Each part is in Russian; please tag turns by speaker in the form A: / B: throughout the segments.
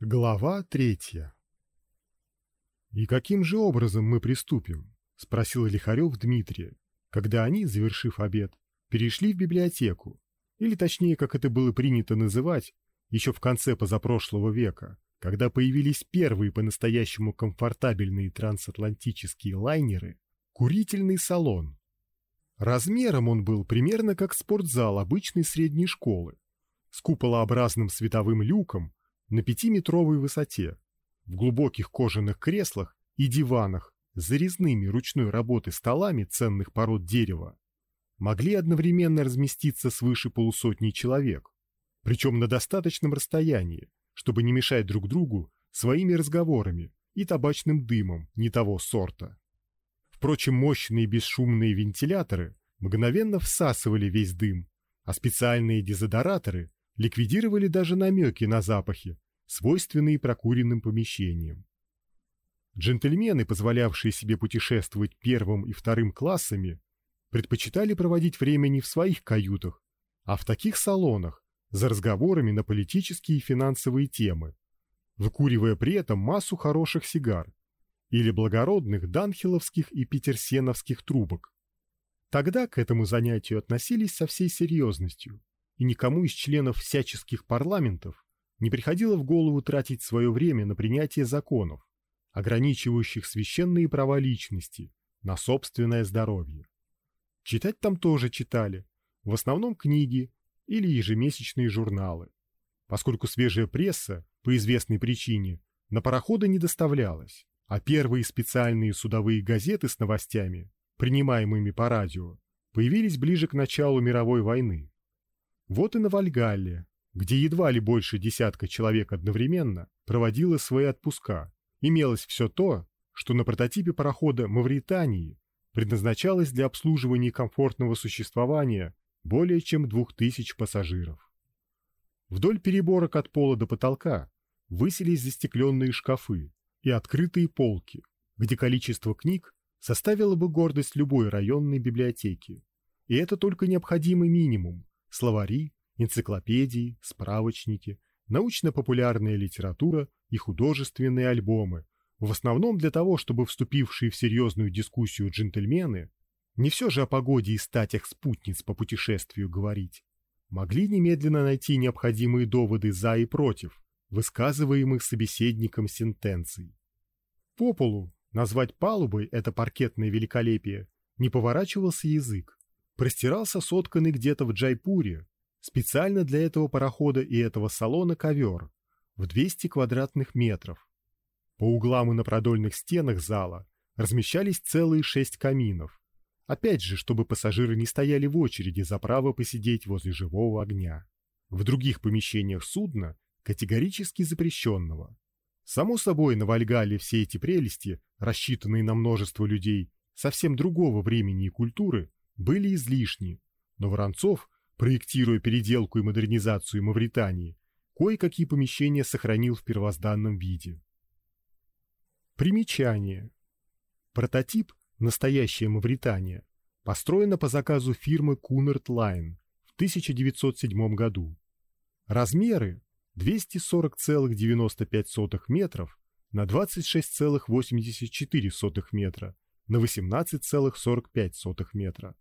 A: Глава третья. «И каким же образом мы приступим?» — спросил Лихарев Дмитрия, когда они, завершив обед, перешли в библиотеку, или точнее, как это было принято называть, еще в конце позапрошлого века, когда появились первые по-настоящему комфортабельные трансатлантические лайнеры, курительный салон. Размером он был примерно как спортзал обычной средней школы, с куполообразным световым люком на пятиметровой высоте, в глубоких кожаных креслах и диванах с зарезными ручной работы столами ценных пород дерева, могли одновременно разместиться свыше полусотни человек, причем на достаточном расстоянии, чтобы не мешать друг другу своими разговорами и табачным дымом не того сорта. Впрочем, мощные бесшумные вентиляторы мгновенно всасывали весь дым, а специальные дезодораторы ликвидировали даже намеки на запахи, свойственные прокуренным помещениям. Джентльмены, позволявшие себе путешествовать первым и вторым классами, предпочитали проводить время не в своих каютах, а в таких салонах, за разговорами на политические и финансовые темы, выкуривая при этом массу хороших сигар или благородных данхиловских и петерсеновских трубок. Тогда к этому занятию относились со всей серьезностью, и никому из членов всяческих парламентов не приходило в голову тратить свое время на принятие законов, ограничивающих священные права личности на собственное здоровье. Читать там тоже читали, в основном книги или ежемесячные журналы, поскольку свежая пресса, по известной причине, на пароходы не доставлялась, а первые специальные судовые газеты с новостями, принимаемыми по радио, появились ближе к началу мировой войны. Вот и на Вальгалле, где едва ли больше десятка человек одновременно проводило свои отпуска, имелось все то, что на прототипе парохода Мавритании предназначалось для обслуживания комфортного существования более чем двух тысяч пассажиров. Вдоль переборок от пола до потолка высились застекленные шкафы и открытые полки, где количество книг составило бы гордость любой районной библиотеки. И это только необходимый минимум – словари, энциклопедии, справочники, научно-популярная литература и художественные альбомы, в основном для того, чтобы вступившие в серьезную дискуссию джентльмены не все же о погоде и статях спутниц по путешествию говорить, могли немедленно найти необходимые доводы за и против, высказываемых собеседником сентенций. По полу назвать палубой это паркетное великолепие не поворачивался язык, простирался сотканный где-то в Джайпуре, специально для этого парохода и этого салона ковер в 200 квадратных метров. По углам и на продольных стенах зала размещались целые шесть каминов, Опять же, чтобы пассажиры не стояли в очереди за право посидеть возле живого огня. В других помещениях судна категорически запрещенного. Само собой, на Вальгале все эти прелести, рассчитанные на множество людей совсем другого времени и культуры, были излишни, но Воронцов, проектируя переделку и модернизацию Мавритании, кое-какие помещения сохранил в первозданном виде. Примечание. Прототип – настоящая Мавритания, построена по заказу фирмы Cunard Line в 1907 году. Размеры 240,95 метров на 26,84 метра на 18,45 метра.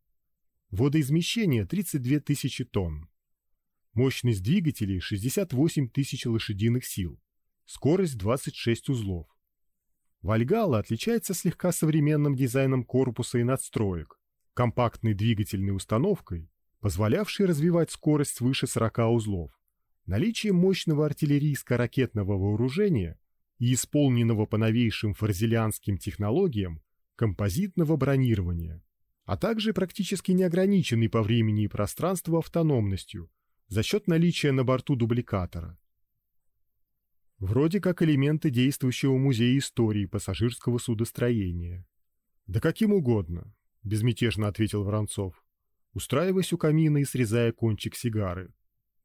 A: Водоизмещение 32 тысячи тонн. Мощность двигателей 68 тысяч лошадиных сил. Скорость 26 узлов. Вальгала отличается слегка современным дизайном корпуса и надстроек, компактной двигательной установкой, позволявшей развивать скорость свыше 40 узлов, наличием мощного артиллерийско-ракетного вооружения и исполненного по новейшим фарзелианским технологиям композитного бронирования, а также практически неограниченной по времени и пространству автономностью за счет наличия на борту дубликатора. Вроде как элементы действующего музея истории пассажирского судостроения. Да каким угодно, безмятежно ответил Воронцов, устраиваясь у камина и срезая кончик сигары.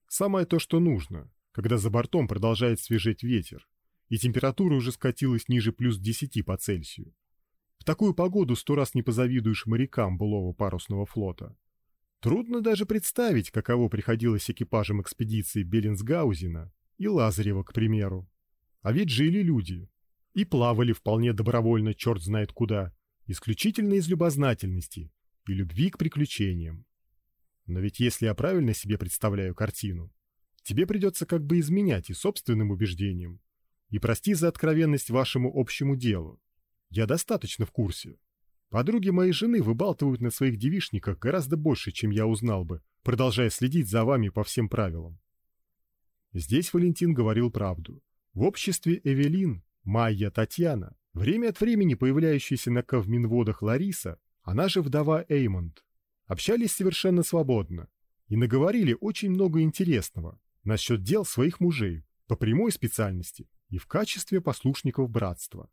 A: Самое то, что нужно, когда за бортом продолжает свежеть ветер, и температура уже скатилась ниже плюс десяти по Цельсию. В такую погоду сто раз не позавидуешь морякам былого парусного флота. Трудно даже представить, каково приходилось экипажам экспедиции Беллинсгаузена и Лазарева, к примеру. А ведь жили люди. И плавали вполне добровольно, черт знает куда, исключительно из любознательности и любви к приключениям. Но ведь если я правильно себе представляю картину, тебе придется как бы изменять и собственным убеждениям. И прости за откровенность вашему общему делу. Я достаточно в курсе. Подруги моей жены выбалтывают на своих девишниках гораздо больше, чем я узнал бы, продолжая следить за вами по всем правилам. Здесь Валентин говорил правду. В обществе Эвелин, Майя, Татьяна, время от времени появляющаяся на ковминводах Лариса, она же вдова Эймонд, общались совершенно свободно и наговорили очень много интересного насчет дел своих мужей по прямой специальности и в качестве послушников братства.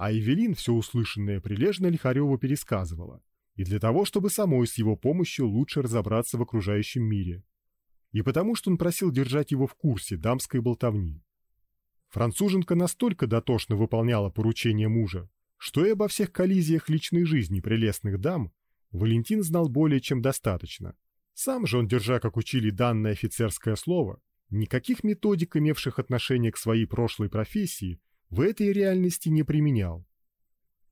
A: А Эвелин все услышанное прилежно Лихареву пересказывала, и для того, чтобы самой с его помощью лучше разобраться в окружающем мире, и потому, что он просил держать его в курсе дамской болтовни. Француженка настолько дотошно выполняла поручения мужа, что и обо всех коллизиях личной жизни прелестных дам Валентин знал более чем достаточно. Сам же он, держа, как учили данное офицерское слово, никаких методик, имевших отношение к своей прошлой профессии, в этой реальности не применял.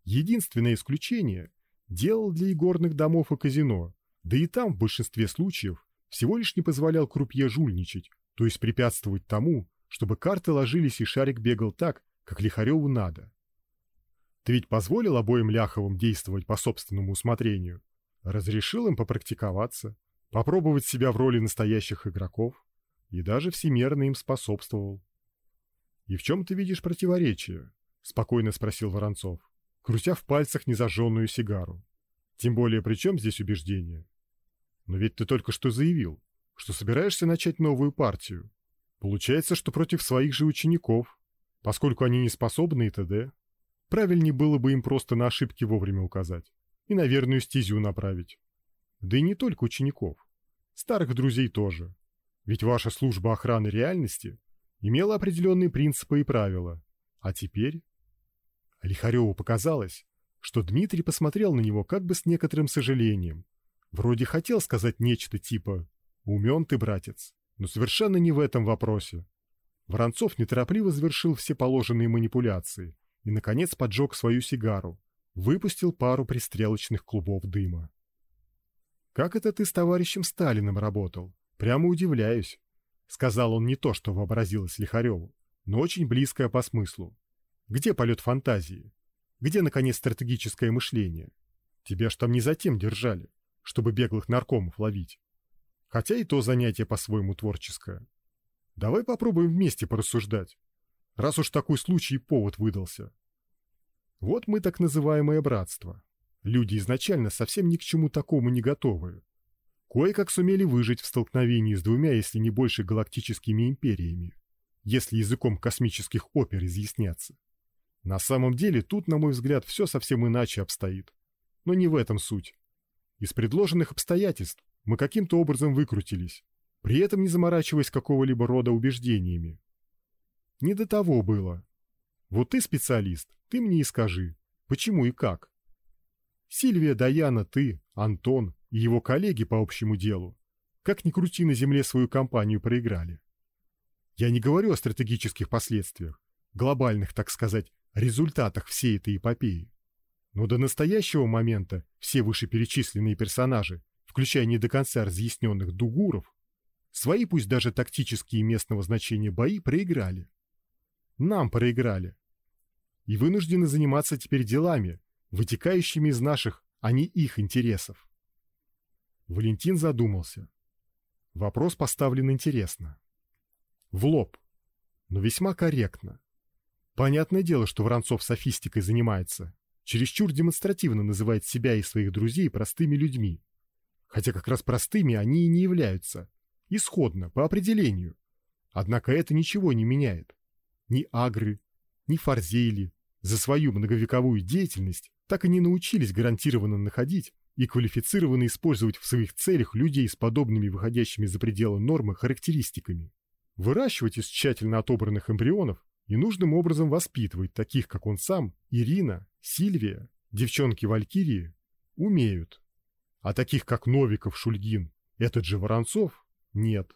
A: Единственное исключение делал для игорных домов и казино, да и там в большинстве случаев всего лишь не позволял крупье жульничать, то есть препятствовать тому, чтобы карты ложились и шарик бегал так, как Лихареву надо. Ты ведь позволил обоим Ляховым действовать по собственному усмотрению, разрешил им попрактиковаться, попробовать себя в роли настоящих игроков и даже всемерно им способствовал. И в чем ты видишь противоречие? спокойно спросил Воронцов, крутя в пальцах незажженную сигару. Тем более, при чем здесь убеждение? Но ведь ты только что заявил, что собираешься начать новую партию. Получается, что против своих же учеников, поскольку они не способны и т.д. Правильнее было бы им просто на ошибки вовремя указать и на верную стезю направить. Да и не только учеников, старых друзей тоже. Ведь ваша служба охраны реальности имела определенные принципы и правила. А теперь Лихареву показалось, что Дмитрий посмотрел на него как бы с некоторым сожалением. Вроде хотел сказать нечто типа «Умен ты, братец», но совершенно не в этом вопросе. Воронцов неторопливо завершил все положенные манипуляции и, наконец, поджег свою сигару, выпустил пару пристрелочных клубов дыма. «Как это ты с товарищем Сталиным работал? Прямо удивляюсь», — сказал он не то, что вообразилось Лихареву, но очень близкое по смыслу. «Где полет фантазии? Где, наконец, стратегическое мышление? Тебя ж там не затем держали, чтобы беглых наркомов ловить. Хотя и то занятие по-своему творческое. Давай попробуем вместе порассуждать, раз уж такой случай и повод выдался. Вот мы так называемое братство. Люди изначально совсем ни к чему такому не готовы. Кое-как сумели выжить в столкновении с двумя, если не больше, галактическими империями, если языком космических опер изъясняться. На самом деле тут, на мой взгляд, все совсем иначе обстоит. Но не в этом суть. Из предложенных обстоятельств мы каким-то образом выкрутились, при этом не заморачиваясь какого-либо рода убеждениями. Не до того было. Вот ты специалист, ты мне и скажи, почему и как. Сильвия, Даяна, ты, Антон и его коллеги по общему делу, как ни крути на земле свою компанию проиграли. Я не говорю о стратегических последствиях, глобальных, так сказать, результатах всей этой эпопеи. Но до настоящего момента все вышеперечисленные персонажи, включая не до конца разъясненных дугуров, свои пусть даже тактические местного значения бои проиграли. Нам проиграли. И вынуждены заниматься теперь делами, вытекающими из наших, а не их интересов. Валентин задумался. Вопрос поставлен интересно. В лоб, но весьма корректно. Понятное дело, что Воронцов софистикой занимается, чересчур демонстративно называет себя и своих друзей простыми людьми. Хотя как раз простыми они и не являются. Исходно, по определению. Однако это ничего не меняет. Ни агры, ни фарзели за свою многовековую деятельность так и не научились гарантированно находить и квалифицированно использовать в своих целях людей с подобными выходящими за пределы нормы характеристиками. Выращивать из тщательно отобранных эмбрионов и нужным образом воспитывать таких, как он сам, Ирина, Сильвия, девчонки-валькирии, умеют. А таких, как Новиков, Шульгин, этот же Воронцов, нет.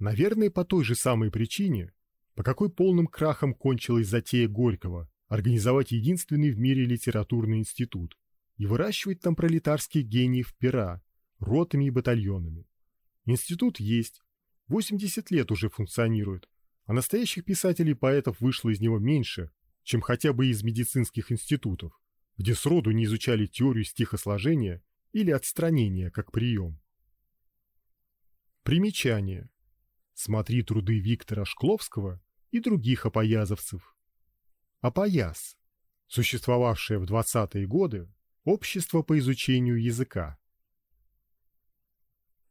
A: Наверное, по той же самой причине, по какой полным крахом кончилась затея Горького организовать единственный в мире литературный институт и выращивать там пролетарских гениев пера, ротами и батальонами. Институт есть, 80 лет уже функционирует, а настоящих писателей и поэтов вышло из него меньше, чем хотя бы из медицинских институтов, где сроду не изучали теорию стихосложения или отстранения как прием. Примечание. Смотри труды Виктора Шкловского и других опоязовцев. Опояз. Существовавшее в 20-е годы общество по изучению языка.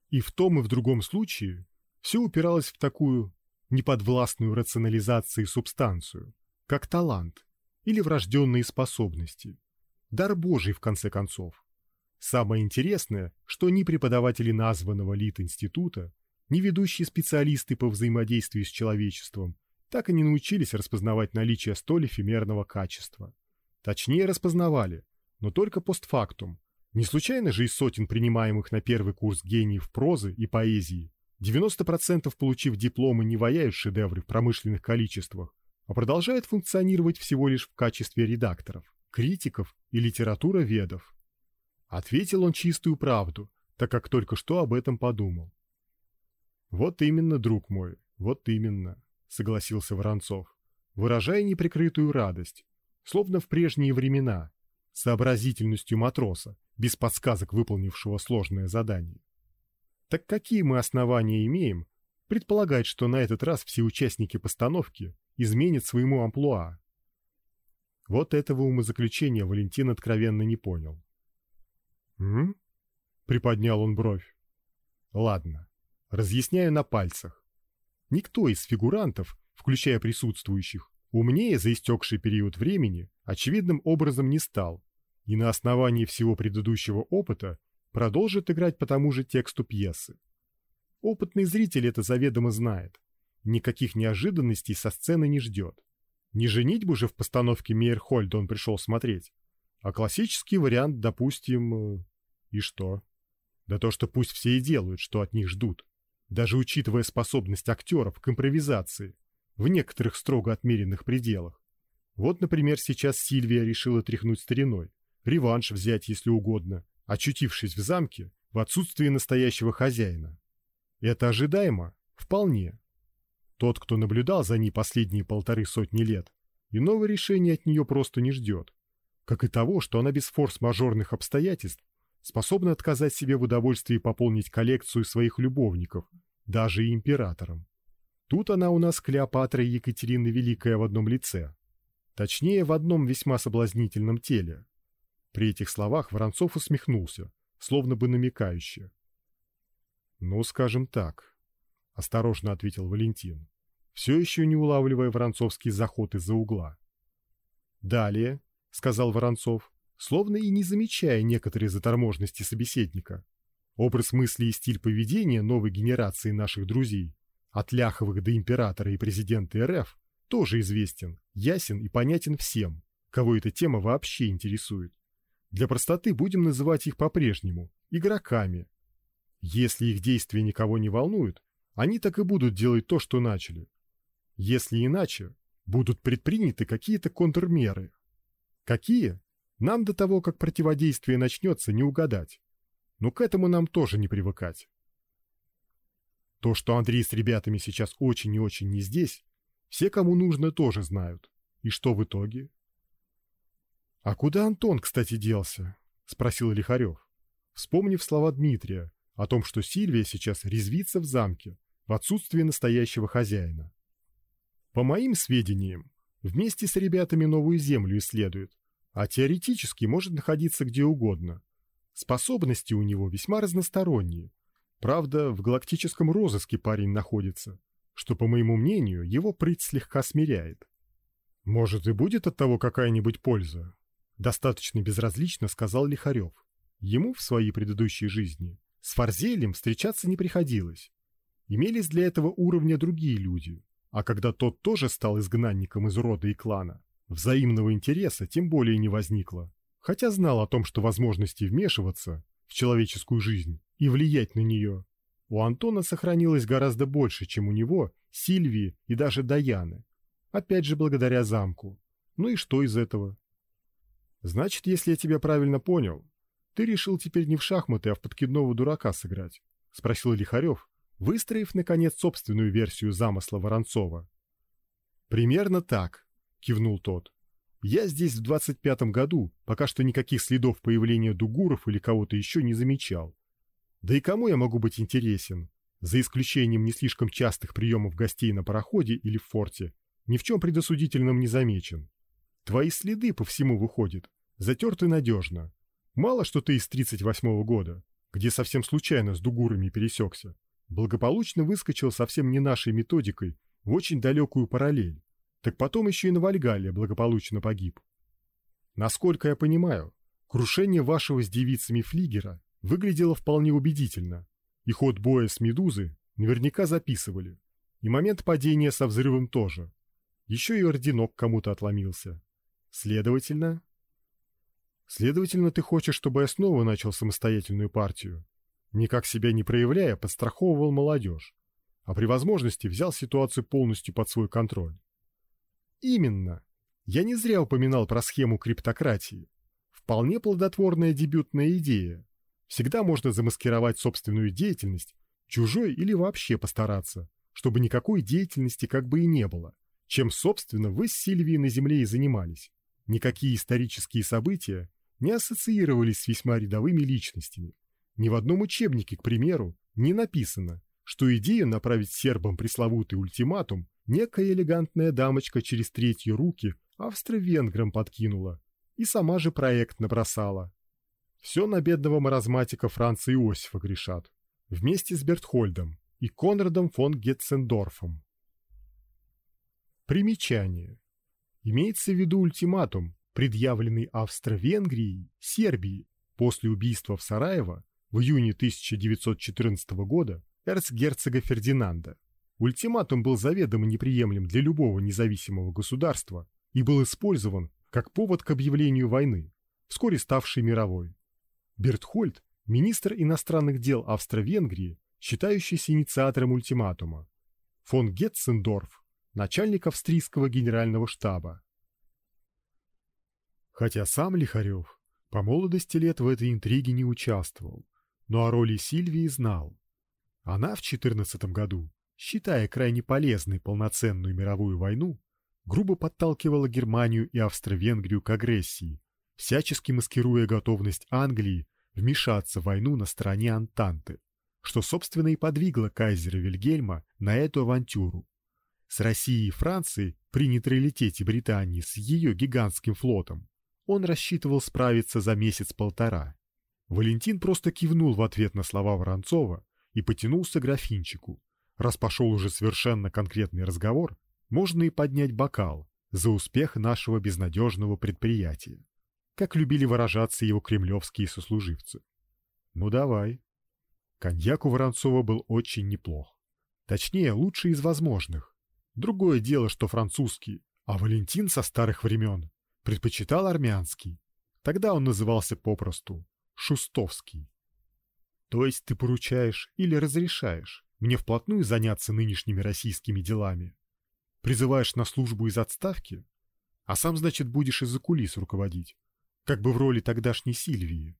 A: И в том и в другом случае все упиралось в такую неподвластную рационализации субстанцию, как талант или врожденные способности, дар Божий в конце концов. Самое интересное, что ни преподаватели названного Лит-института, ни ведущие специалисты по взаимодействию с человечеством так и не научились распознавать наличие столь эфемерного качества. Точнее распознавали, но только постфактум. Не случайно же из сотен принимаемых на первый курс гениев прозы и поэзии 90% получив дипломы не ваяют шедевры в промышленных количествах, а продолжают функционировать всего лишь в качестве редакторов, критиков и литературоведов. Ответил он чистую правду, так как только что об этом подумал. Вот именно, друг мой, вот именно, согласился Воронцов, выражая неприкрытую радость, словно в прежние времена, сообразительностью матроса, без подсказок выполнившего сложное задание. Так какие мы основания имеем предполагать, что на этот раз все участники постановки изменят своему амплуа? Вот этого умозаключения Валентин откровенно не понял. «М?» — приподнял он бровь. «Ладно, разъясняю на пальцах. Никто из фигурантов, включая присутствующих, умнее за истекший период времени очевидным образом не стал, и на основании всего предыдущего опыта продолжит играть по тому же тексту пьесы. Опытный зритель это заведомо знает. Никаких неожиданностей со сцены не ждет. Не женитьбу же в постановке Мейерхольда он пришел смотреть, а классический вариант, допустим... Э, и что? Да то, что пусть все и делают, что от них ждут. Даже учитывая способность актеров к импровизации в некоторых строго отмеренных пределах. Вот, например, сейчас Сильвия решила тряхнуть стариной, реванш взять, если угодно, очутившись в замке в отсутствии настоящего хозяина. Это ожидаемо? Вполне. Тот, кто наблюдал за ней последние полторы сотни лет, иного решения от нее просто не ждет. Как и того, что она без форс-мажорных обстоятельств способна отказать себе в удовольствии пополнить коллекцию своих любовников, даже и императором. Тут она у нас Клеопатра и Екатерина Великая в одном лице. Точнее, в одном весьма соблазнительном теле. При этих словах Воронцов усмехнулся, словно бы намекающе. «Ну, скажем так», — осторожно ответил Валентин, все еще не улавливая Воронцовский заход из-за угла. «Далее», — сказал Воронцов, словно и не замечая некоторые заторможенности собеседника. Образ мысли и стиль поведения новой генерации наших друзей, от Ляховых до императора и президента РФ, тоже известен, ясен и понятен всем, кого эта тема вообще интересует. Для простоты будем называть их по-прежнему игроками. Если их действия никого не волнуют, они так и будут делать то, что начали. Если иначе, будут предприняты какие-то контрмеры. Какие? Нам до того, как противодействие начнется, не угадать. Но к этому нам тоже не привыкать. То, что Андрей с ребятами сейчас очень и очень не здесь, все, кому нужно, тоже знают. И что в итоге? «А куда Антон, кстати, делся?» — спросил Лихарев, вспомнив слова Дмитрия о том, что Сильвия сейчас резвится в замке в отсутствие настоящего хозяина. По моим сведениям, вместе с ребятами новую землю исследует, а теоретически может находиться где угодно. Способности у него весьма разносторонние. Правда, в галактическом розыске парень находится, что, по моему мнению, его прыть слегка смиряет. Может и будет от того какая-нибудь польза, Достаточно безразлично сказал Лихарев. Ему в своей предыдущей жизни с Фарзелем встречаться не приходилось. Имелись для этого уровня другие люди, а когда тот тоже стал изгнанником из рода и клана, взаимного интереса тем более не возникло. Хотя знал о том, что возможности вмешиваться в человеческую жизнь и влиять на нее у Антона сохранилось гораздо больше, чем у него, Сильвии и даже Даяны. Опять же благодаря замку. Ну и что из этого? Значит, если я тебя правильно понял, ты решил теперь не в шахматы, а в подкидного дурака сыграть? Спросил Лихарев, выстроив, наконец, собственную версию замысла Воронцова. Примерно так, кивнул тот. Я здесь в двадцать пятом году, пока что никаких следов появления дугуров или кого-то еще не замечал. Да и кому я могу быть интересен? За исключением не слишком частых приемов гостей на пароходе или в форте, ни в чем предосудительном не замечен. Твои следы по всему выходят, затерты надежно. Мало что ты из тридцать восьмого года, где совсем случайно с дугурами пересекся, благополучно выскочил совсем не нашей методикой в очень далекую параллель, так потом еще и на Вальгалле благополучно погиб. Насколько я понимаю, крушение вашего с девицами флигера выглядело вполне убедительно, и ход боя с Медузы наверняка записывали, и момент падения со взрывом тоже. Еще и орденок кому-то отломился. Следовательно... Следовательно, ты хочешь, чтобы я снова начал самостоятельную партию? Никак себя не проявляя, подстраховывал молодежь, а при возможности взял ситуацию полностью под свой контроль. Именно. Я не зря упоминал про схему криптократии. Вполне плодотворная дебютная идея. Всегда можно замаскировать собственную деятельность, чужой или вообще постараться, чтобы никакой деятельности как бы и не было, чем, собственно, вы с Сильвией на Земле и занимались. Никакие исторические события не ассоциировались с весьма рядовыми личностями. Ни в одном учебнике, к примеру, не написано, что идею направить сербам пресловутый ультиматум некая элегантная дамочка через третьи руки австро-венграм подкинула и сама же проект набросала. Все на бедного маразматика Франца Иосифа грешат, вместе с Бертхольдом и Конрадом фон Гетцендорфом. Примечание. Имеется в виду ультиматум, предъявленный Австро-Венгрией Сербии после убийства в Сараево в июне 1914 года эрцгерцога Фердинанда. Ультиматум был заведомо неприемлем для любого независимого государства и был использован как повод к объявлению войны, вскоре ставшей мировой. Бертхольд – министр иностранных дел Австро-Венгрии, считающийся инициатором ультиматума. Фон Гетцендорф – начальник австрийского генерального штаба. Хотя сам Лихарев по молодости лет в этой интриге не участвовал, но о роли Сильвии знал. Она в 14 году, считая крайне полезной полноценную мировую войну, грубо подталкивала Германию и Австро-Венгрию к агрессии, всячески маскируя готовность Англии вмешаться в войну на стороне Антанты, что, собственно, и подвигло кайзера Вильгельма на эту авантюру. С Россией и Францией при нейтралитете Британии с ее гигантским флотом он рассчитывал справиться за месяц-полтора. Валентин просто кивнул в ответ на слова Воронцова и потянулся к графинчику. Раз пошел уже совершенно конкретный разговор, можно и поднять бокал за успех нашего безнадежного предприятия как любили выражаться его кремлевские сослуживцы. Ну давай. Коньяк у Воронцова был очень неплох. Точнее, лучший из возможных. Другое дело, что французский, а Валентин со старых времен предпочитал армянский. Тогда он назывался попросту Шустовский. То есть ты поручаешь или разрешаешь мне вплотную заняться нынешними российскими делами? Призываешь на службу из отставки? А сам, значит, будешь из-за кулис руководить? Как бы в роли тогдашней Сильвии.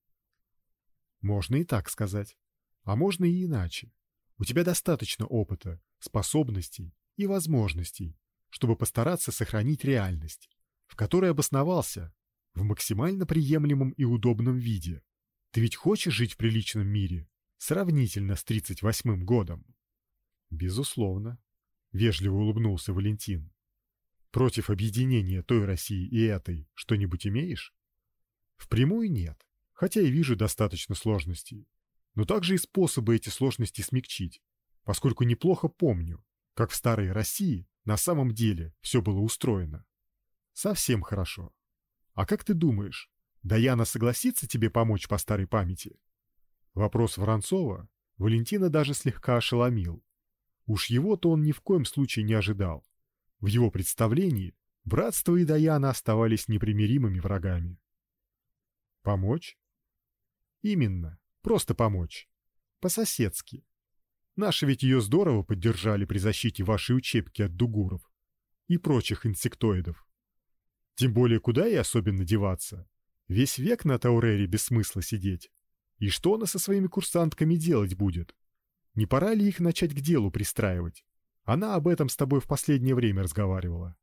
A: Можно и так сказать, а можно и иначе. У тебя достаточно опыта, способностей и возможностей, чтобы постараться сохранить реальность, в которой обосновался в максимально приемлемом и удобном виде. Ты ведь хочешь жить в приличном мире, сравнительно с тридцать восьмым годом? Безусловно, вежливо улыбнулся Валентин. Против объединения той России и этой что-нибудь имеешь? Впрямую нет, хотя и вижу достаточно сложностей. Но также и способы эти сложности смягчить, поскольку неплохо помню, как в старой России на самом деле все было устроено. Совсем хорошо. А как ты думаешь, Даяна согласится тебе помочь по старой памяти? Вопрос Воронцова Валентина даже слегка ошеломил. Уж его-то он ни в коем случае не ожидал. В его представлении братство и Даяна оставались непримиримыми врагами. Помочь? Именно, просто помочь. По-соседски. Наши ведь ее здорово поддержали при защите вашей учебки от дугуров и прочих инсектоидов. Тем более куда и особенно деваться? Весь век на Таурере без смысла сидеть. И что она со своими курсантками делать будет? Не пора ли их начать к делу пристраивать? Она об этом с тобой в последнее время разговаривала.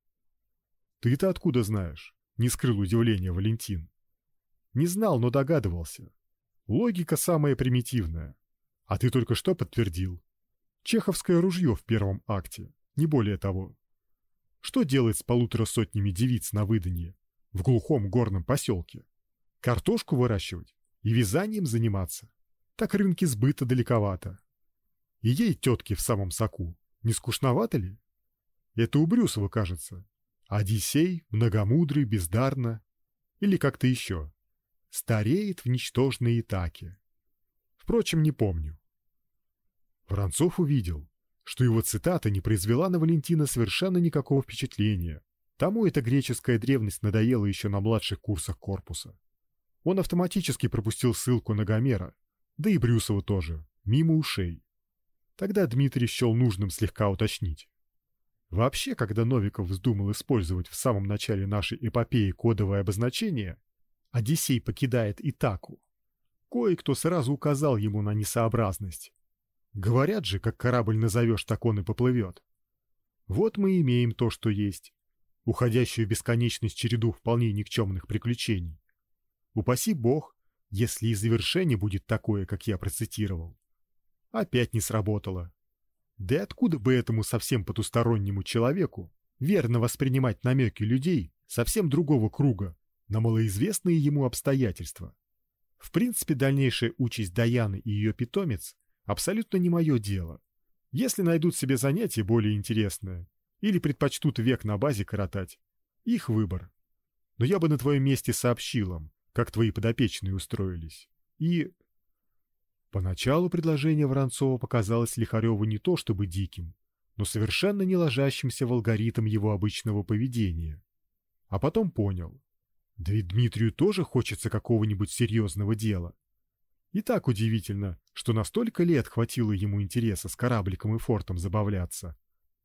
A: Ты-то откуда знаешь? Не скрыл удивления Валентин. Не знал, но догадывался. Логика самая примитивная. А ты только что подтвердил. Чеховское ружье в первом акте, не более того. Что делать с полутора сотнями девиц на выданье в глухом горном поселке? Картошку выращивать и вязанием заниматься? Так рынки сбыта далековато. И ей тетки в самом соку. Не скучновато ли? Это у Брюсова, кажется. Одиссей, многомудрый, бездарно. Или как-то еще. Стареет в ничтожной Итаке. Впрочем, не помню. Воронцов увидел, что его цитата не произвела на Валентина совершенно никакого впечатления. Тому эта греческая древность надоела еще на младших курсах корпуса. Он автоматически пропустил ссылку на Гомера, да и Брюсова тоже, мимо ушей. Тогда Дмитрий счел нужным слегка уточнить. Вообще, когда Новиков вздумал использовать в самом начале нашей эпопеи кодовое обозначение «Одиссей покидает Итаку», кое-кто сразу указал ему на несообразность. Говорят же, как корабль назовешь, так он и поплывет. Вот мы имеем то, что есть. Уходящую в бесконечность череду вполне никчемных приключений. Упаси бог, если и завершение будет такое, как я процитировал. Опять не сработало. Да и откуда бы этому совсем потустороннему человеку верно воспринимать намеки людей совсем другого круга на малоизвестные ему обстоятельства? В принципе, дальнейшая участь Даяны и ее питомец абсолютно не мое дело. Если найдут себе занятие более интересное или предпочтут век на базе коротать, их выбор. Но я бы на твоем месте сообщил им, как твои подопечные устроились. И... Поначалу предложение Воронцова показалось Лихареву не то чтобы диким, но совершенно не ложащимся в алгоритм его обычного поведения. А потом понял. Да и Дмитрию тоже хочется какого-нибудь серьезного дела. И так удивительно, что на столько лет хватило ему интереса с корабликом и фортом забавляться,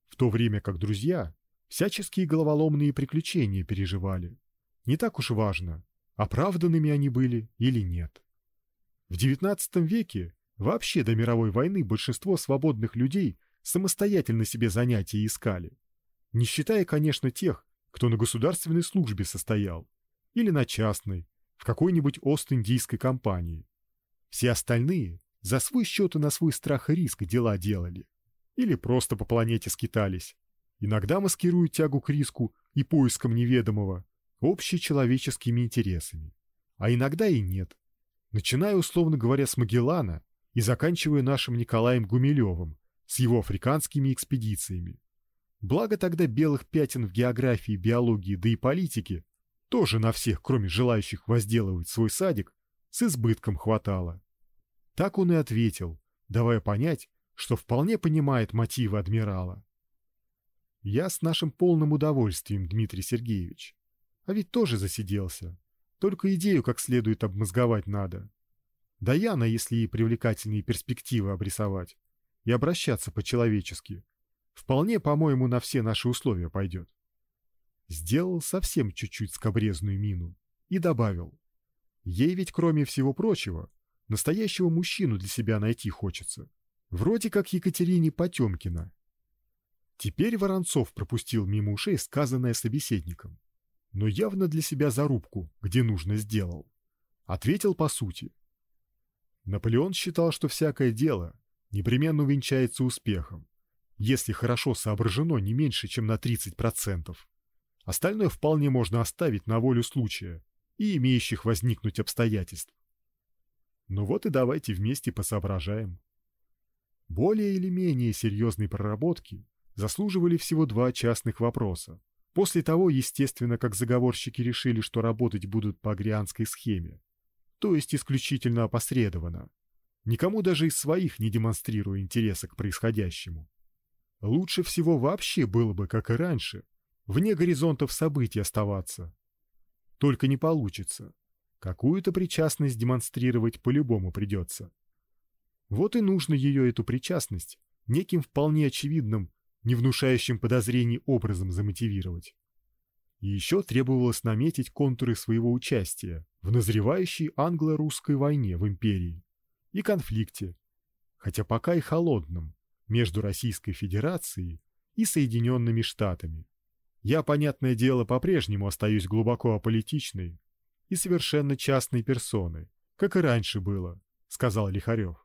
A: в то время как друзья всяческие головоломные приключения переживали. Не так уж важно, оправданными они были или нет. В XIX веке вообще до мировой войны большинство свободных людей самостоятельно себе занятия искали, не считая, конечно, тех, кто на государственной службе состоял или на частной в какой-нибудь Ост-Индийской компании. Все остальные за свой счет и на свой страх и риск дела делали. Или просто по планете скитались. Иногда маскируя тягу к риску и поискам неведомого общечеловеческими интересами. А иногда и нет. Начиная, условно говоря, с Магеллана и заканчивая нашим Николаем Гумилевым с его африканскими экспедициями. Благо тогда белых пятен в географии, биологии, да и политике тоже на всех, кроме желающих возделывать свой садик, с избытком хватало. Так он и ответил, давая понять, что вполне понимает мотивы адмирала. Я с нашим полным удовольствием, Дмитрий Сергеевич. А ведь тоже засиделся. Только идею как следует обмозговать надо. Да Яна, если ей привлекательные перспективы обрисовать и обращаться по-человечески, вполне, по-моему, на все наши условия пойдет. Сделал совсем чуть-чуть скобрезную мину и добавил. Ей ведь, кроме всего прочего, Настоящего мужчину для себя найти хочется. Вроде как Екатерине Потемкина. Теперь Воронцов пропустил мимо ушей сказанное собеседником, но явно для себя зарубку, где нужно, сделал. Ответил по сути. Наполеон считал, что всякое дело непременно увенчается успехом, если хорошо соображено не меньше, чем на 30%. Остальное вполне можно оставить на волю случая и имеющих возникнуть обстоятельств. Ну вот и давайте вместе посоображаем. Более или менее серьезной проработки заслуживали всего два частных вопроса. После того, естественно, как заговорщики решили, что работать будут по агрианской схеме, то есть исключительно опосредованно, никому даже из своих не демонстрируя интереса к происходящему. Лучше всего вообще было бы, как и раньше, вне горизонтов событий оставаться. Только не получится. Какую-то причастность демонстрировать по-любому придется. Вот и нужно ее эту причастность неким вполне очевидным, не внушающим подозрений образом замотивировать. И еще требовалось наметить контуры своего участия в назревающей англо-русской войне в империи и конфликте, хотя пока и холодном, между Российской Федерацией и Соединенными Штатами. Я, понятное дело, по-прежнему остаюсь глубоко аполитичной и совершенно частной персоной, как и раньше было, сказал Лихарев.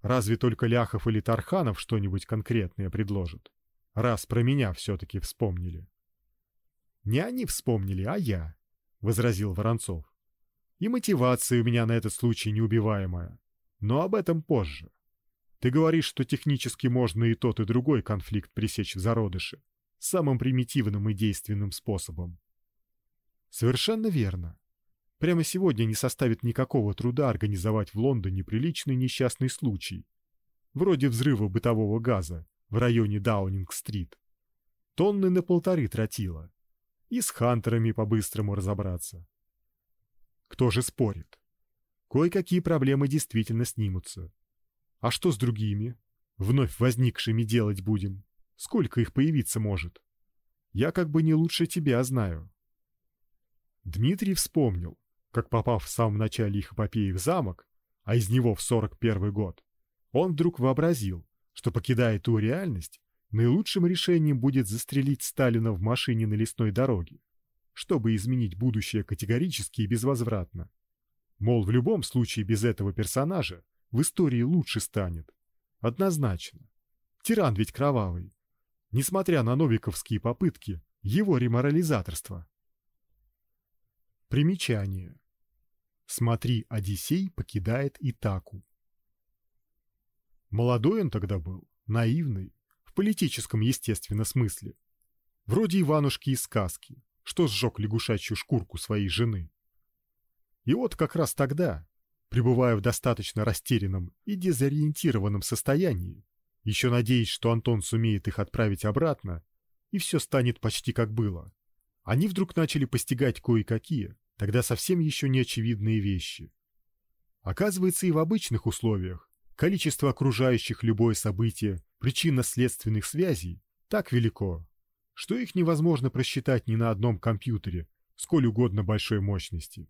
A: Разве только Ляхов или Тарханов что-нибудь конкретное предложат, раз про меня все-таки вспомнили. Не они вспомнили, а я, возразил Воронцов. И мотивация у меня на этот случай неубиваемая, но об этом позже. Ты говоришь, что технически можно и тот, и другой конфликт пресечь в зародыше, самым примитивным и действенным способом. Совершенно верно. Прямо сегодня не составит никакого труда организовать в Лондоне приличный несчастный случай, вроде взрыва бытового газа в районе Даунинг-стрит. Тонны на полторы тротила. И с хантерами по-быстрому разобраться. Кто же спорит? Кое-какие проблемы действительно снимутся. А что с другими? Вновь возникшими делать будем? Сколько их появиться может? Я как бы не лучше тебя знаю. Дмитрий вспомнил, как попав в самом начале их эпопеи в замок, а из него в 41 год, он вдруг вообразил, что покидая ту реальность, наилучшим решением будет застрелить Сталина в машине на лесной дороге, чтобы изменить будущее категорически и безвозвратно. Мол, в любом случае без этого персонажа в истории лучше станет. Однозначно. Тиран ведь кровавый. Несмотря на новиковские попытки, его реморализаторство. Примечание. Смотри, Одиссей покидает Итаку. Молодой он тогда был, наивный, в политическом, естественно, смысле. Вроде Иванушки из сказки, что сжег лягушачью шкурку своей жены. И вот как раз тогда, пребывая в достаточно растерянном и дезориентированном состоянии, еще надеясь, что Антон сумеет их отправить обратно, и все станет почти как было, они вдруг начали постигать кое-какие, тогда совсем еще не очевидные вещи. Оказывается, и в обычных условиях количество окружающих любое событие причинно-следственных связей так велико, что их невозможно просчитать ни на одном компьютере, сколь угодно большой мощности.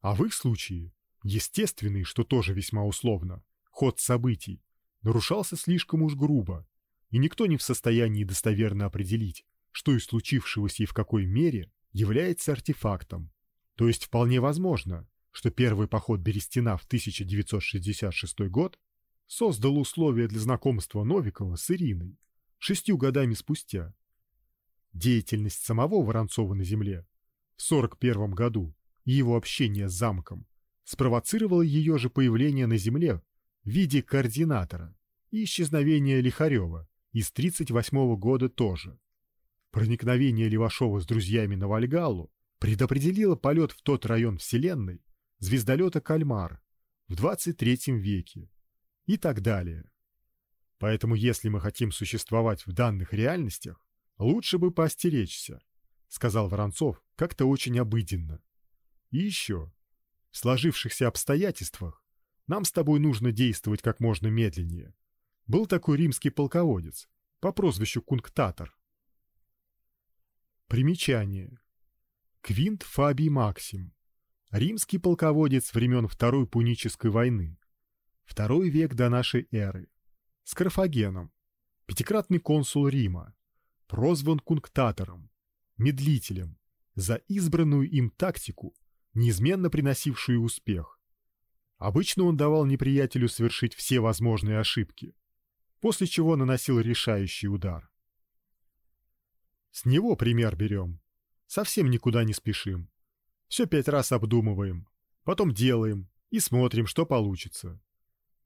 A: А в их случае, естественный, что тоже весьма условно, ход событий нарушался слишком уж грубо, и никто не в состоянии достоверно определить, что из случившегося и в какой мере является артефактом, то есть вполне возможно, что первый поход Берестина в 1966 год создал условия для знакомства Новикова с Ириной шестью годами спустя. Деятельность самого Воронцова на земле в 41 году и его общение с замком спровоцировало ее же появление на земле в виде координатора и исчезновение Лихарева из 38 года тоже. Проникновение Левашова с друзьями на Вальгаллу предопределила полет в тот район Вселенной звездолета «Кальмар» в 23 веке и так далее. Поэтому, если мы хотим существовать в данных реальностях, лучше бы поостеречься, сказал Воронцов как-то очень обыденно. И еще, в сложившихся обстоятельствах нам с тобой нужно действовать как можно медленнее. Был такой римский полководец по прозвищу Кунктатор. Примечание. Квинт Фабий Максим, римский полководец времен Второй Пунической войны, второй век до нашей эры, с Карфагеном, пятикратный консул Рима, прозван кунктатором, медлителем за избранную им тактику, неизменно приносившую успех. Обычно он давал неприятелю совершить все возможные ошибки, после чего наносил решающий удар. С него пример берем. Совсем никуда не спешим. Все пять раз обдумываем, потом делаем и смотрим, что получится.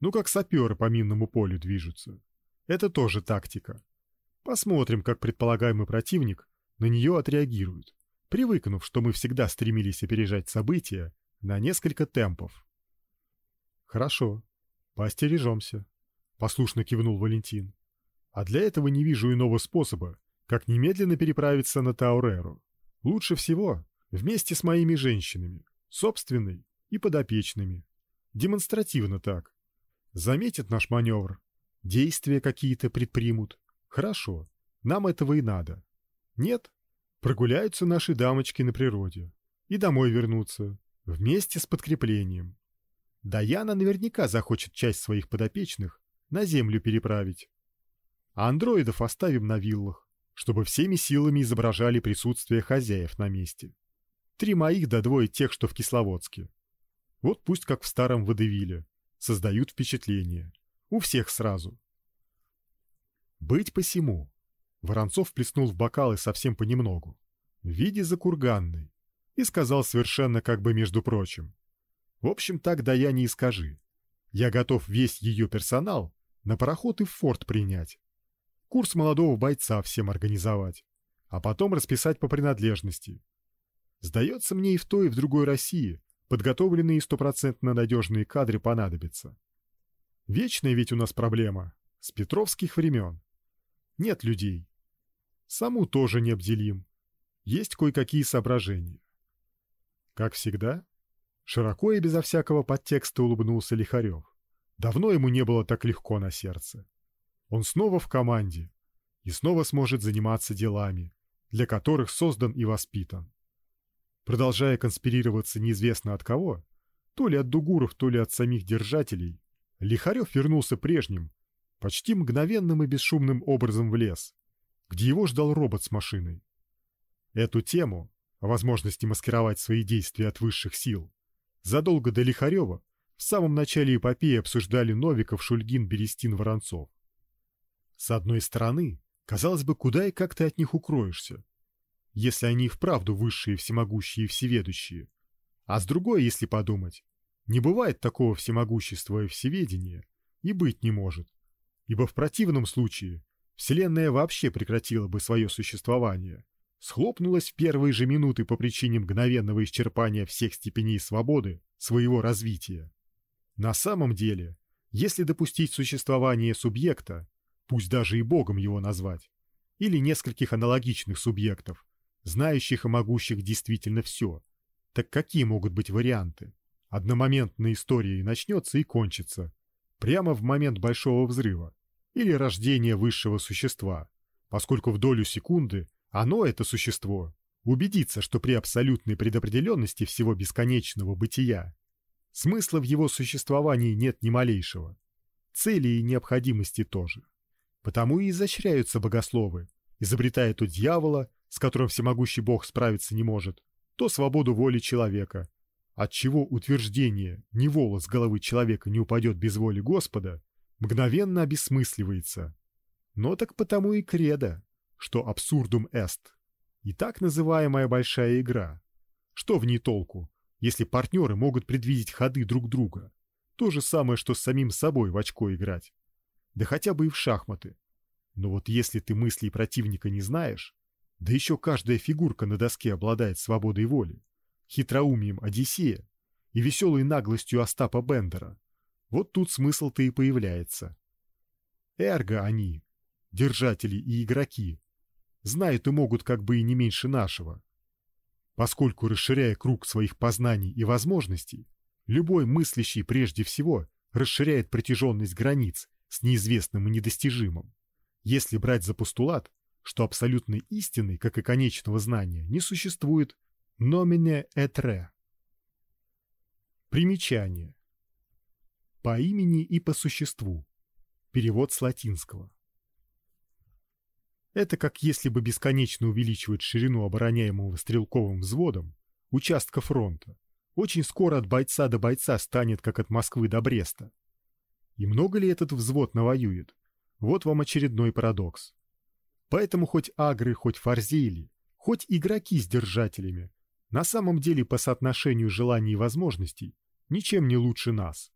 A: Ну, как саперы по минному полю движутся. Это тоже тактика. Посмотрим, как предполагаемый противник на нее отреагирует, привыкнув, что мы всегда стремились опережать события на несколько темпов. Хорошо, поостережемся, послушно кивнул Валентин. А для этого не вижу иного способа, как немедленно переправиться на Тауреру. Лучше всего вместе с моими женщинами, собственной и подопечными. Демонстративно так. Заметят наш маневр, действия какие-то предпримут. Хорошо, нам этого и надо. Нет, прогуляются наши дамочки на природе и домой вернутся вместе с подкреплением. Даяна наверняка захочет часть своих подопечных на землю переправить. А андроидов оставим на виллах, чтобы всеми силами изображали присутствие хозяев на месте. Три моих да двое тех, что в Кисловодске. Вот пусть как в старом Водевиле. Создают впечатление. У всех сразу. Быть посему. Воронцов плеснул в бокалы совсем понемногу, в виде закурганной, и сказал совершенно как бы между прочим. В общем, так да я не и скажи. Я готов весь ее персонал на пароход и в форт принять. Курс молодого бойца всем организовать, а потом расписать по принадлежности. Сдается мне и в той, и в другой России подготовленные стопроцентно надежные кадры понадобятся. Вечная ведь у нас проблема с петровских времен. Нет людей. Саму тоже не обделим. Есть кое-какие соображения. Как всегда, широко и безо всякого подтекста улыбнулся Лихарев. Давно ему не было так легко на сердце. Он снова в команде и снова сможет заниматься делами, для которых создан и воспитан. Продолжая конспирироваться неизвестно от кого, то ли от дугуров, то ли от самих держателей, Лихарев вернулся прежним, почти мгновенным и бесшумным образом в лес, где его ждал робот с машиной. Эту тему, о возможности маскировать свои действия от высших сил, задолго до Лихарева в самом начале эпопеи обсуждали Новиков, Шульгин, Берестин, Воронцов. С одной стороны, казалось бы, куда и как ты от них укроешься, если они и вправду высшие, всемогущие и всеведущие. А с другой, если подумать, не бывает такого всемогущества и всеведения, и быть не может, ибо в противном случае Вселенная вообще прекратила бы свое существование, схлопнулась в первые же минуты по причине мгновенного исчерпания всех степеней свободы своего развития. На самом деле, если допустить существование субъекта, пусть даже и богом его назвать, или нескольких аналогичных субъектов, знающих и могущих действительно все, так какие могут быть варианты? Одномоментная история и начнется и кончится, прямо в момент большого взрыва, или рождения высшего существа, поскольку в долю секунды оно, это существо, убедится, что при абсолютной предопределенности всего бесконечного бытия смысла в его существовании нет ни малейшего, цели и необходимости тоже. Потому и изощряются богословы, изобретая то дьявола, с которым всемогущий Бог справиться не может, то свободу воли человека, от чего утверждение «ни волос головы человека не упадет без воли Господа» мгновенно обесмысливается. Но так потому и кредо, что абсурдум эст, и так называемая большая игра. Что в ней толку, если партнеры могут предвидеть ходы друг друга? То же самое, что с самим собой в очко играть. Да хотя бы и в шахматы. Но вот если ты мыслей противника не знаешь, да еще каждая фигурка на доске обладает свободой воли, хитроумием Одиссея и веселой наглостью Остапа Бендера. Вот тут смысл-то и появляется. Эрго они, держатели и игроки, знают и могут как бы и не меньше нашего. Поскольку, расширяя круг своих познаний и возможностей, любой мыслящий прежде всего расширяет протяженность границ с неизвестным и недостижимым. Если брать за постулат, что абсолютной истины, как и конечного знания, не существует, номине этре. Примечание. По имени и по существу. Перевод с латинского. Это как если бы бесконечно увеличивать ширину обороняемого стрелковым взводом участка фронта. Очень скоро от бойца до бойца станет как от Москвы до Бреста. И много ли этот взвод навоюет? Вот вам очередной парадокс. Поэтому хоть агры, хоть фарзели, хоть игроки с держателями, на самом деле по соотношению желаний и возможностей ничем не лучше нас.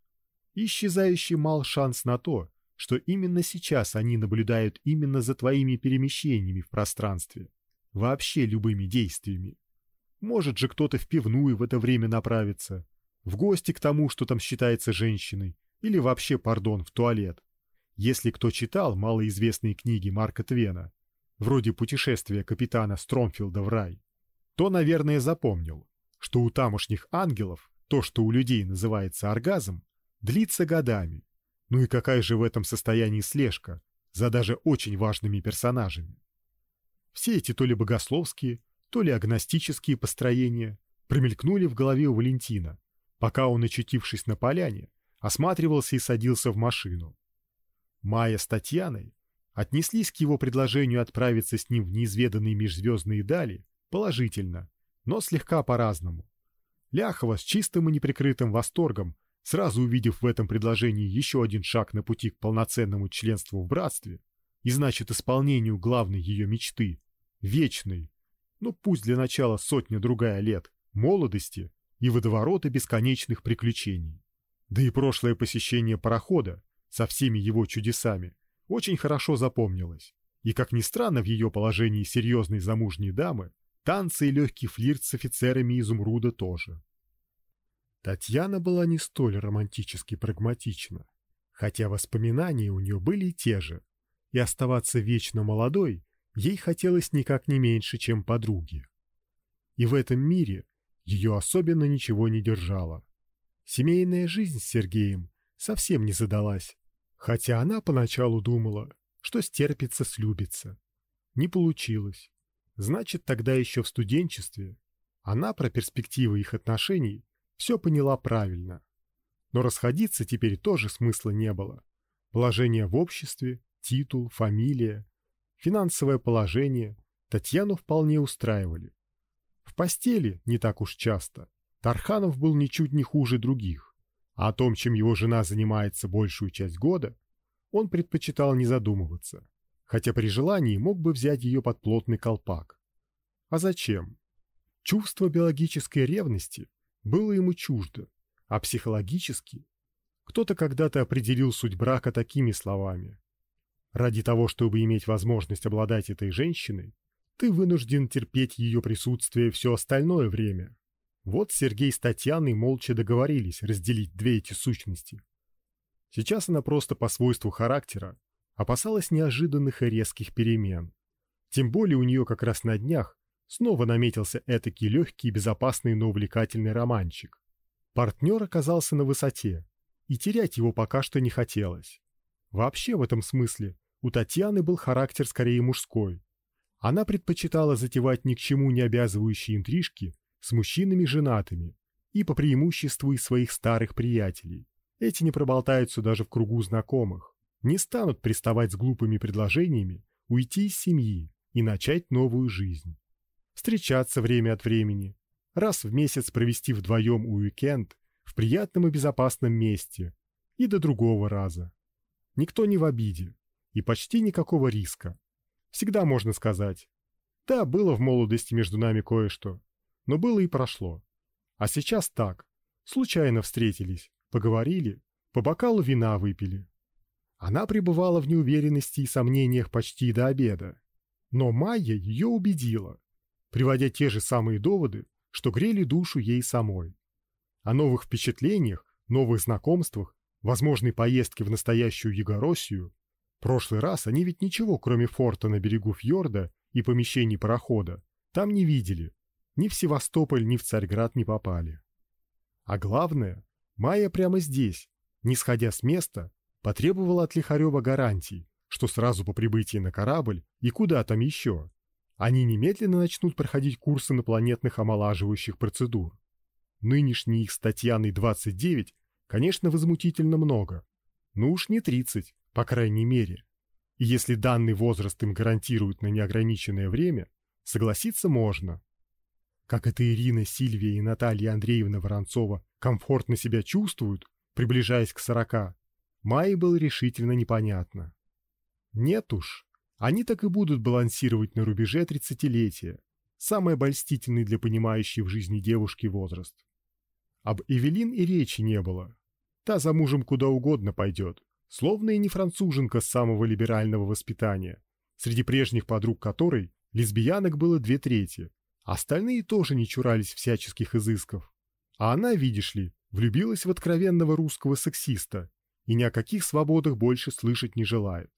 A: Исчезающий мал шанс на то, что именно сейчас они наблюдают именно за твоими перемещениями в пространстве, вообще любыми действиями. Может же кто-то в пивную в это время направиться, в гости к тому, что там считается женщиной, или вообще, пардон, в туалет. Если кто читал малоизвестные книги Марка Твена, вроде «Путешествия капитана Стромфилда в рай», то, наверное, запомнил, что у тамошних ангелов то, что у людей называется оргазм, длится годами, Ну и какая же в этом состоянии слежка за даже очень важными персонажами? Все эти то ли богословские, то ли агностические построения промелькнули в голове у Валентина, пока он, очутившись на поляне, осматривался и садился в машину. Майя с Татьяной отнеслись к его предложению отправиться с ним в неизведанные межзвездные дали положительно, но слегка по-разному. Ляхова с чистым и неприкрытым восторгом, сразу увидев в этом предложении еще один шаг на пути к полноценному членству в братстве и значит исполнению главной ее мечты, вечной, ну пусть для начала сотня другая лет, молодости и водоворота бесконечных приключений. Да и прошлое посещение парохода со всеми его чудесами очень хорошо запомнилось. И как ни странно в ее положении серьезной замужней дамы, Танцы и легкий флирт с офицерами изумруда тоже. Татьяна была не столь романтически прагматична, хотя воспоминания у нее были те же, и оставаться вечно молодой ей хотелось никак не меньше, чем подруге. И в этом мире ее особенно ничего не держало. Семейная жизнь с Сергеем совсем не задалась, хотя она поначалу думала, что стерпится, слюбится. Не получилось. Значит, тогда еще в студенчестве она про перспективы их отношений все поняла правильно. Но расходиться теперь тоже смысла не было. Положение в обществе, титул, фамилия, финансовое положение Татьяну вполне устраивали. В постели не так уж часто. Тарханов был ничуть не хуже других, а о том, чем его жена занимается большую часть года, он предпочитал не задумываться хотя при желании мог бы взять ее под плотный колпак. А зачем? Чувство биологической ревности было ему чуждо, а психологически кто-то когда-то определил суть брака такими словами: ради того, чтобы иметь возможность обладать этой женщиной, ты вынужден терпеть ее присутствие все остальное время. Вот Сергей с Татьяной молча договорились разделить две эти сущности. Сейчас она просто по свойству характера опасалась неожиданных и резких перемен. Тем более у нее как раз на днях снова наметился этакий легкий, безопасный, но увлекательный романчик. Партнер оказался на высоте, и терять его пока что не хотелось. Вообще в этом смысле у Татьяны был характер скорее мужской. Она предпочитала затевать ни к чему не обязывающие интрижки с мужчинами женатыми и по преимуществу из своих старых приятелей. Эти не проболтаются даже в кругу знакомых не станут приставать с глупыми предложениями уйти из семьи и начать новую жизнь. Встречаться время от времени, раз в месяц провести вдвоем уикенд в приятном и безопасном месте и до другого раза. Никто не в обиде и почти никакого риска. Всегда можно сказать, да, было в молодости между нами кое-что, но было и прошло. А сейчас так, случайно встретились, поговорили, по бокалу вина выпили. Она пребывала в неуверенности и сомнениях почти до обеда. Но Майя ее убедила, приводя те же самые доводы, что грели душу ей самой. О новых впечатлениях, новых знакомствах, возможной поездке в настоящую Егороссию. Прошлый раз они ведь ничего, кроме форта на берегу фьорда и помещений парохода, там не видели. Ни в Севастополь, ни в Царьград не попали. А главное, Майя прямо здесь, не сходя с места, потребовала от Лихарева гарантий, что сразу по прибытии на корабль и куда там еще, они немедленно начнут проходить курсы инопланетных омолаживающих процедур. Нынешний их с Татьяной 29, конечно, возмутительно много, но уж не 30, по крайней мере. И если данный возраст им гарантируют на неограниченное время, согласиться можно. Как это Ирина, Сильвия и Наталья Андреевна Воронцова комфортно себя чувствуют, приближаясь к сорока, Майе было решительно непонятно. Нет уж, они так и будут балансировать на рубеже тридцатилетия, самый обольстительный для понимающей в жизни девушки возраст. Об Эвелин и речи не было. Та за мужем куда угодно пойдет, словно и не француженка с самого либерального воспитания, среди прежних подруг которой лесбиянок было две трети, остальные тоже не чурались всяческих изысков. А она, видишь ли, влюбилась в откровенного русского сексиста и ни о каких свободах больше слышать не желает.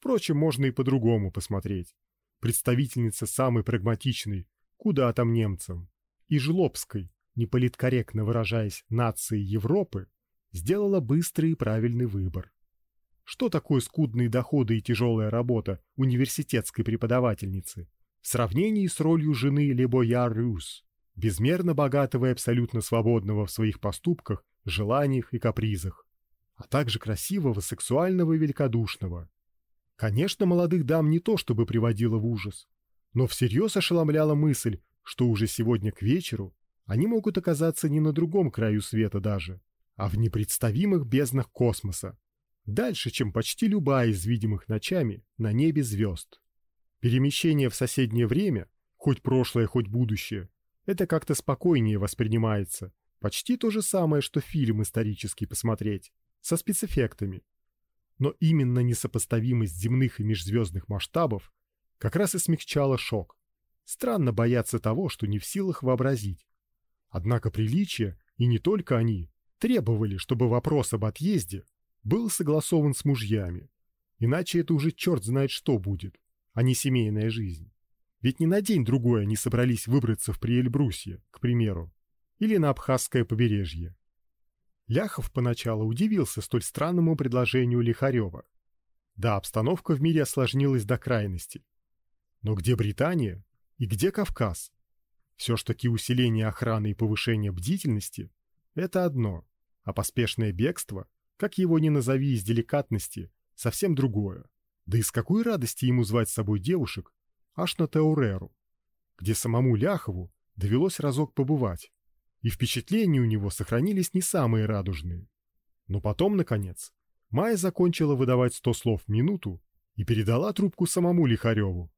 A: Впрочем, можно и по-другому посмотреть. Представительница самой прагматичной, куда там немцам, и жлобской, неполиткорректно выражаясь, нации Европы, сделала быстрый и правильный выбор. что такое скудные доходы и тяжелая работа университетской преподавательницы в сравнении с ролью жены Лебояр Рюс, безмерно богатого и абсолютно свободного в своих поступках, желаниях и капризах, а также красивого, сексуального и великодушного. Конечно, молодых дам не то чтобы приводило в ужас, но всерьез ошеломляла мысль, что уже сегодня к вечеру они могут оказаться не на другом краю света даже, а в непредставимых безднах космоса, дальше, чем почти любая из видимых ночами на небе звезд. Перемещение в соседнее время, хоть прошлое, хоть будущее, это как-то спокойнее воспринимается, почти то же самое, что фильм исторический посмотреть, со спецэффектами. Но именно несопоставимость земных и межзвездных масштабов как раз и смягчала шок. Странно бояться того, что не в силах вообразить. Однако приличия, и не только они, требовали, чтобы вопрос об отъезде был согласован с мужьями. Иначе это уже черт знает что будет, а не семейная жизнь. Ведь не на день-другой они собрались выбраться в Приэльбрусье, к примеру, или на Абхазское побережье. Ляхов поначалу удивился столь странному предложению Лихарева. Да, обстановка в мире осложнилась до крайности. Но где Британия и где Кавказ? Все ж таки усиление охраны и повышение бдительности – это одно, а поспешное бегство – как его ни назови из деликатности, совсем другое. Да и с какой радости ему звать с собой девушек аж на Теуреру, где самому Ляхову довелось разок побывать, и впечатления у него сохранились не самые радужные. Но потом, наконец, Майя закончила выдавать сто слов в минуту и передала трубку самому Лихареву.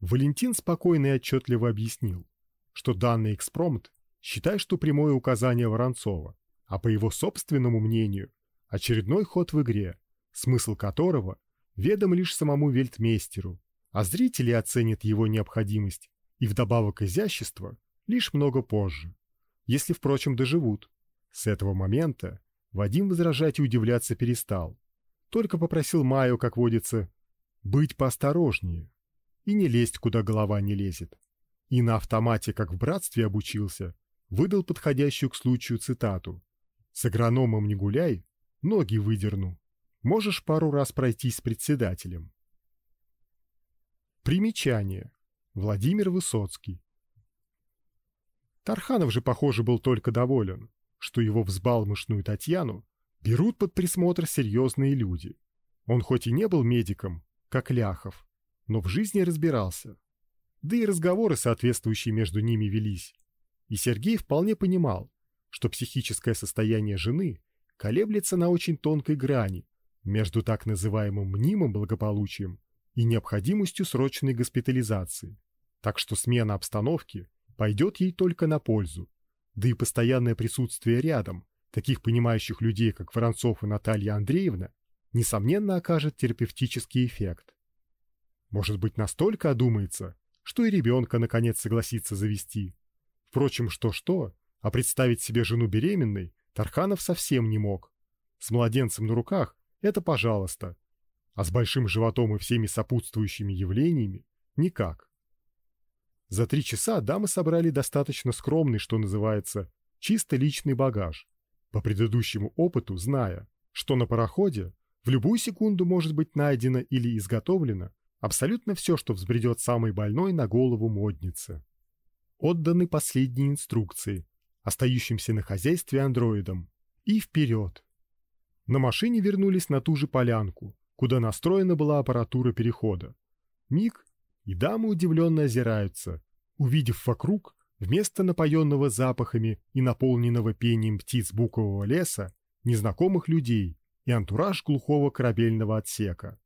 A: Валентин спокойно и отчетливо объяснил, что данный экспромт считай, что прямое указание Воронцова, а по его собственному мнению Очередной ход в игре, смысл которого ведом лишь самому вельтмейстеру, а зрители оценят его необходимость и вдобавок изящество лишь много позже, если, впрочем, доживут. С этого момента Вадим возражать и удивляться перестал, только попросил Майю, как водится, быть поосторожнее и не лезть, куда голова не лезет. И на автомате, как в братстве обучился, выдал подходящую к случаю цитату: "С агрономом не гуляй, ноги выдерну. Можешь пару раз пройтись с председателем. Примечание. Владимир Высоцкий. Тарханов же, похоже, был только доволен, что его взбалмошную Татьяну берут под присмотр серьезные люди. Он хоть и не был медиком, как Ляхов, но в жизни разбирался. Да и разговоры соответствующие между ними велись. И Сергей вполне понимал, что психическое состояние жены колеблется на очень тонкой грани между так называемым мнимым благополучием и необходимостью срочной госпитализации. Так что смена обстановки пойдет ей только на пользу. Да и постоянное присутствие рядом таких понимающих людей, как Воронцов и Наталья Андреевна, несомненно окажет терапевтический эффект. Может быть, настолько одумается, что и ребенка наконец согласится завести. Впрочем, что-что, а представить себе жену беременной Тарханов совсем не мог. С младенцем на руках это пожалуйста, а с большим животом и всеми сопутствующими явлениями никак. За три часа дамы собрали достаточно скромный, что называется, чисто личный багаж, по предыдущему опыту зная, что на пароходе в любую секунду может быть найдено или изготовлено абсолютно все, что взбредет самой больной на голову моднице. Отданы последние инструкции, остающимся на хозяйстве андроидом, и вперед. На машине вернулись на ту же полянку, куда настроена была аппаратура перехода. Миг, и дамы удивленно озираются, увидев вокруг вместо напоенного запахами и наполненного пением птиц букового леса незнакомых людей и антураж глухого корабельного отсека.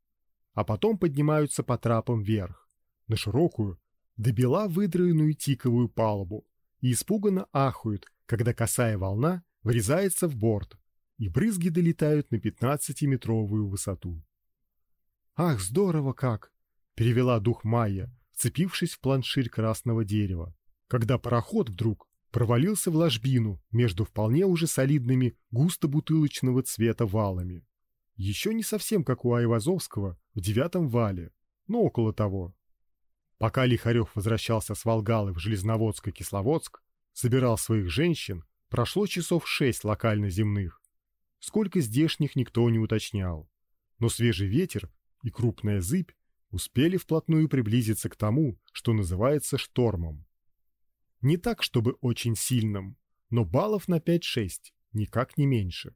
A: А потом поднимаются по трапам вверх, на широкую, до бела выдраенную тиковую палубу, и испуганно ахают, когда косая волна врезается в борт, и брызги долетают на пятнадцатиметровую высоту. Ах, здорово как! Перевела дух Майя, вцепившись в планширь красного дерева, когда пароход вдруг провалился в ложбину между вполне уже солидными густо бутылочного цвета валами. Еще не совсем как у Айвазовского в девятом вале, но около того. Пока Лихарев возвращался с Волгалы в Железноводск и Кисловодск, собирал своих женщин, прошло часов шесть локально земных. Сколько здешних никто не уточнял. но свежий ветер и крупная зыбь успели вплотную приблизиться к тому, что называется штормом. Не так, чтобы очень сильным, но баллов на 5-6, никак не меньше.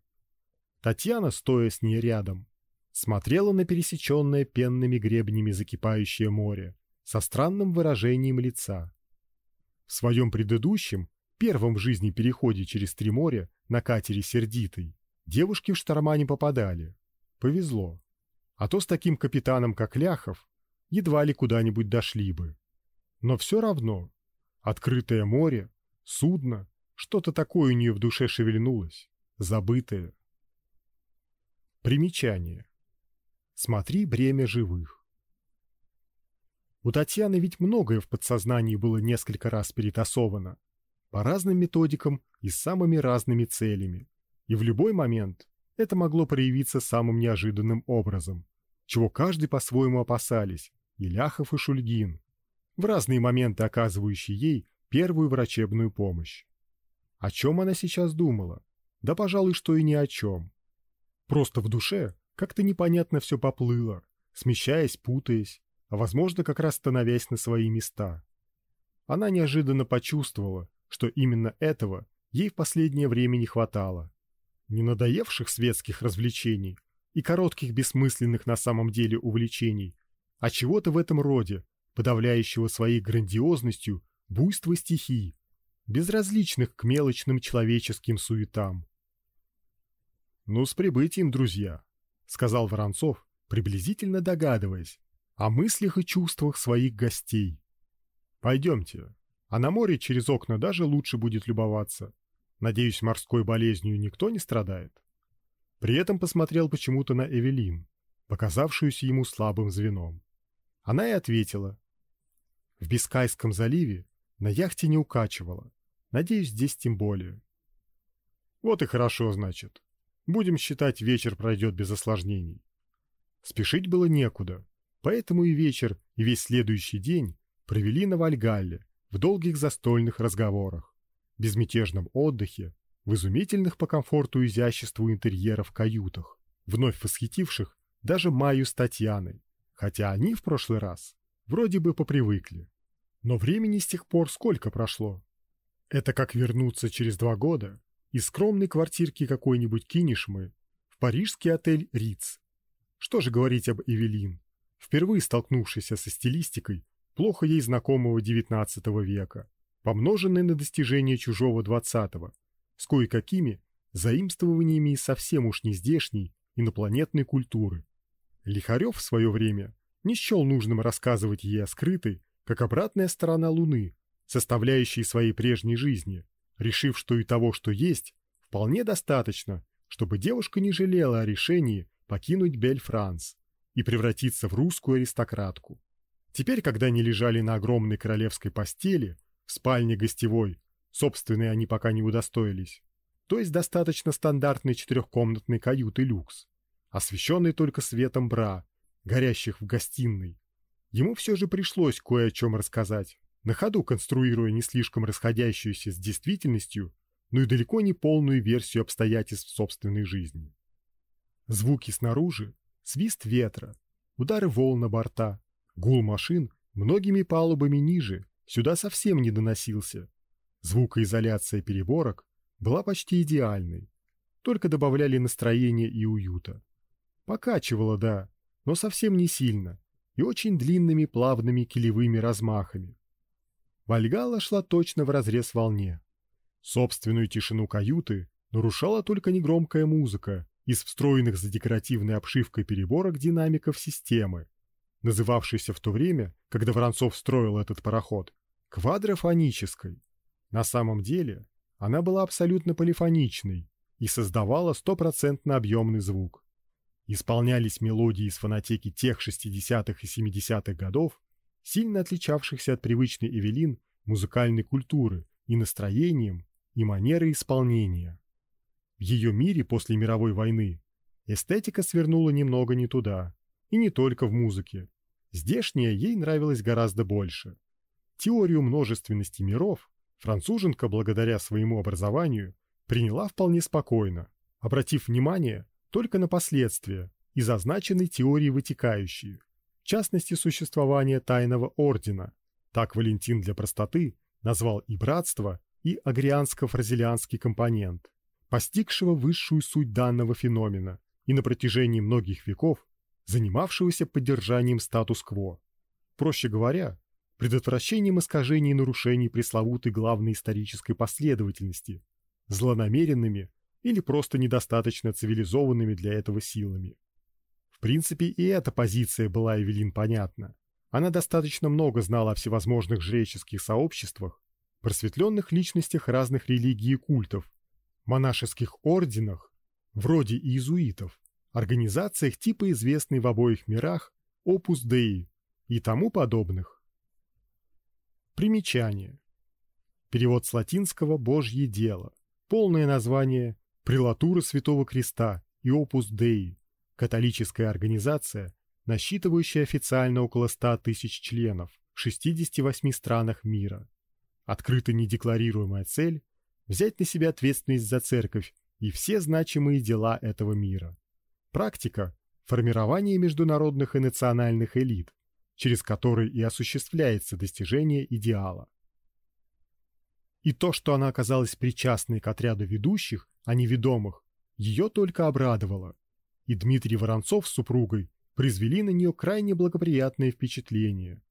A: Татьяна, стоя с ней рядом, смотрела на пересеченное пенными гребнями закипающее море со странным выражением лица. В своем предыдущем, первом в жизни переходе через три моря на катере «Сердитый» девушки в шторма не попадали. Повезло. А то с таким капитаном, как Ляхов, едва ли куда-нибудь дошли бы. Но все равно, открытое море, судно, что-то такое у нее в душе шевельнулось, забытое. Примечание. Смотри бремя живых. У Татьяны ведь многое в подсознании было несколько раз перетасовано, по разным методикам и с самыми разными целями, и в любой момент это могло проявиться самым неожиданным образом, чего каждый по-своему опасались, и Ляхов, и Шульгин, в разные моменты оказывающие ей первую врачебную помощь. О чем она сейчас думала? Да, пожалуй, что и ни о чем. Просто в душе как-то непонятно все поплыло, смещаясь, путаясь, а возможно как раз становясь на свои места. Она неожиданно почувствовала, что именно этого ей в последнее время не хватало. Не надоевших светских развлечений и коротких бессмысленных на самом деле увлечений, а чего-то в этом роде, подавляющего своей грандиозностью буйство стихий, безразличных к мелочным человеческим суетам. «Ну, с прибытием, друзья!» — сказал Воронцов, приблизительно догадываясь о мыслях и чувствах своих гостей. «Пойдемте, а на море через окна даже лучше будет любоваться. Надеюсь, морской болезнью никто не страдает?» При этом посмотрел почему-то на Эвелин, показавшуюся ему слабым звеном. Она и ответила. «В Бискайском заливе на яхте не укачивала. Надеюсь, здесь тем более». «Вот и хорошо, значит. Будем считать, вечер пройдет без осложнений. Спешить было некуда, поэтому и вечер, и весь следующий день провели на Вальгалле в долгих застольных разговорах, безмятежном отдыхе, в изумительных по комфорту и изяществу интерьеров каютах, вновь восхитивших даже Майю с Татьяной, хотя они в прошлый раз вроде бы попривыкли. Но времени с тех пор сколько прошло? Это как вернуться через два года из скромной квартирки какой-нибудь кинешмы в парижский отель Риц. Что же говорить об Эвелин, впервые столкнувшейся со стилистикой плохо ей знакомого XIX века, помноженной на достижения чужого XX, с кое-какими заимствованиями совсем уж нездешней инопланетной культуры. Лихарев в свое время не счел нужным рассказывать ей о скрытой, как обратная сторона Луны, составляющей своей прежней жизни, решив, что и того, что есть, вполне достаточно, чтобы девушка не жалела о решении покинуть Бель-Франс и превратиться в русскую аристократку. Теперь, когда они лежали на огромной королевской постели в спальне гостевой, собственной они пока не удостоились, то есть достаточно стандартной четырехкомнатной каюты люкс, освещенной только светом бра, горящих в гостиной, ему все же пришлось кое о чем рассказать на ходу конструируя не слишком расходящуюся с действительностью, но и далеко не полную версию обстоятельств собственной жизни. Звуки снаружи, свист ветра, удары волн на борта, гул машин многими палубами ниже сюда совсем не доносился. Звукоизоляция переборок была почти идеальной, только добавляли настроения и уюта. Покачивало, да, но совсем не сильно и очень длинными плавными килевыми размахами, Вальгалла шла точно в разрез волне. Собственную тишину каюты нарушала только негромкая музыка из встроенных за декоративной обшивкой переборок динамиков системы, называвшейся в то время, когда Воронцов строил этот пароход, квадрофонической. На самом деле она была абсолютно полифоничной и создавала стопроцентно объемный звук. Исполнялись мелодии из фонотеки тех 60-х и 70-х годов сильно отличавшихся от привычной Эвелин музыкальной культуры и настроением, и манерой исполнения. В ее мире после мировой войны эстетика свернула немного не туда, и не только в музыке. Здешняя ей нравилось гораздо больше. Теорию множественности миров француженка, благодаря своему образованию, приняла вполне спокойно, обратив внимание только на последствия, из означенной теории вытекающие, в частности существование тайного ордена. Так Валентин для простоты назвал и братство, и агрианско-фразелианский компонент, постигшего высшую суть данного феномена и на протяжении многих веков занимавшегося поддержанием статус-кво. Проще говоря, предотвращением искажений и нарушений пресловутой главной исторической последовательности, злонамеренными или просто недостаточно цивилизованными для этого силами. В принципе, и эта позиция была Эвелин понятна. Она достаточно много знала о всевозможных жреческих сообществах, просветленных личностях разных религий и культов, монашеских орденах, вроде иезуитов, организациях типа известной в обоих мирах Opus Dei и тому подобных. Примечание. Перевод с латинского «Божье дело». Полное название «Прелатура Святого Креста» и Opus Dei. Католическая организация, насчитывающая официально около 100 тысяч членов в 68 странах мира. Открыто недекларируемая цель – взять на себя ответственность за церковь и все значимые дела этого мира. Практика – формирование международных и национальных элит, через которые и осуществляется достижение идеала. И то, что она оказалась причастной к отряду ведущих, а не ведомых, ее только обрадовало. И Дмитрий Воронцов с супругой произвели на нее крайне благоприятное впечатление.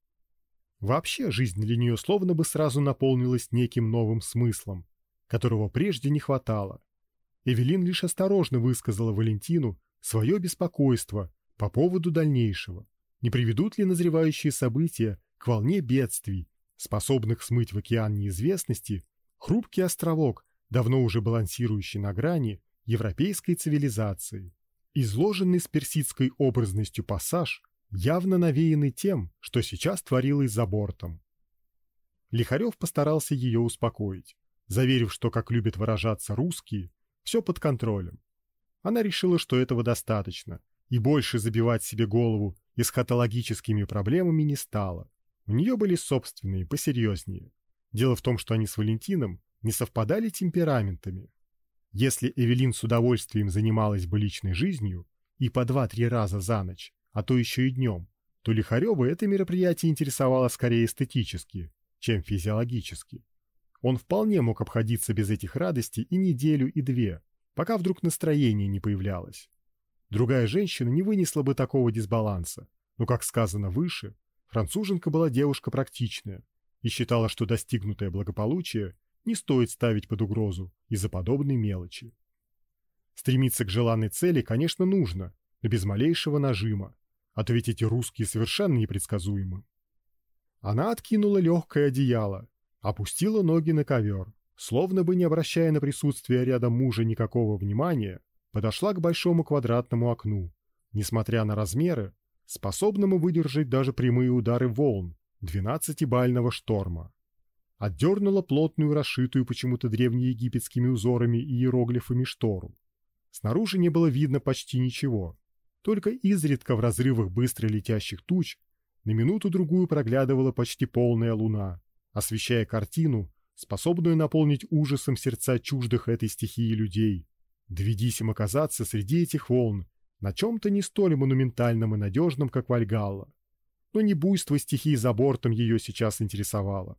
A: Вообще жизнь для нее словно бы сразу наполнилась неким новым смыслом, которого прежде не хватало. Эвелин лишь осторожно высказала Валентину свое беспокойство по поводу дальнейшего. Не приведут ли назревающие события к волне бедствий, способных смыть в океан неизвестности хрупкий островок, давно уже балансирующий на грани европейской цивилизации? Изложенный с персидской образностью пассаж явно навеянный тем, что сейчас творилось за бортом. Лихарев постарался ее успокоить, заверив, что, как любят выражаться русские, все под контролем. Она решила, что этого достаточно, и больше забивать себе голову эсхатологическими проблемами не стала. У нее были собственные, посерьезнее. Дело в том, что они с Валентином не совпадали темпераментами. Если Эвелин с удовольствием занималась бы личной жизнью и по два-три раза за ночь, а то еще и днем, то Лихарева это мероприятие интересовало скорее эстетически, чем физиологически. Он вполне мог обходиться без этих радостей и неделю, и две, пока вдруг настроение не появлялось. Другая женщина не вынесла бы такого дисбаланса, но, как сказано выше, француженка была девушка практичная и считала, что достигнутое благополучие не стоит ставить под угрозу из-за подобной мелочи. Стремиться к желанной цели, конечно, нужно, но без малейшего нажима, а то ведь эти русские совершенно непредсказуемы. Она откинула легкое одеяло опустила ноги на ковер, словно бы не обращая на присутствие рядом мужа никакого внимания, подошла к большому квадратному окну, несмотря на размеры, способному выдержать даже прямые удары волн двенадцатибального шторма. Отдернула плотную, расшитую почему-то древнеегипетскими узорами и иероглифами штору. Снаружи не было видно почти ничего, только изредка в разрывах быстро летящих туч на минуту-другую проглядывала почти полная луна, освещая картину, способную наполнить ужасом сердца чуждых этой стихии людей. Доведись им оказаться среди этих волн на чем-то не столь монументальном и надежном, как Вальгалла. Но не буйство стихии за бортом ее сейчас интересовало.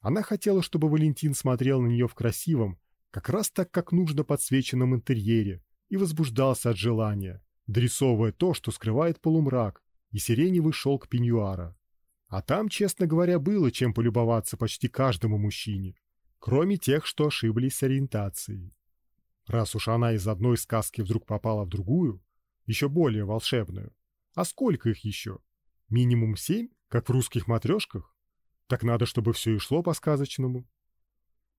A: Она хотела, чтобы Валентин смотрел на нее в красивом, как раз так, как нужно подсвеченном интерьере, и возбуждался от желания, дорисовывая то, что скрывает полумрак и сиреневый шелк пеньюара. А там, честно говоря, было чем полюбоваться почти каждому мужчине, кроме тех, что ошиблись с ориентацией. Раз уж она из одной сказки вдруг попала в другую, еще более волшебную, а сколько их еще? Минимум семь, как в русских матрешках? Так надо, чтобы все и шло по-сказочному.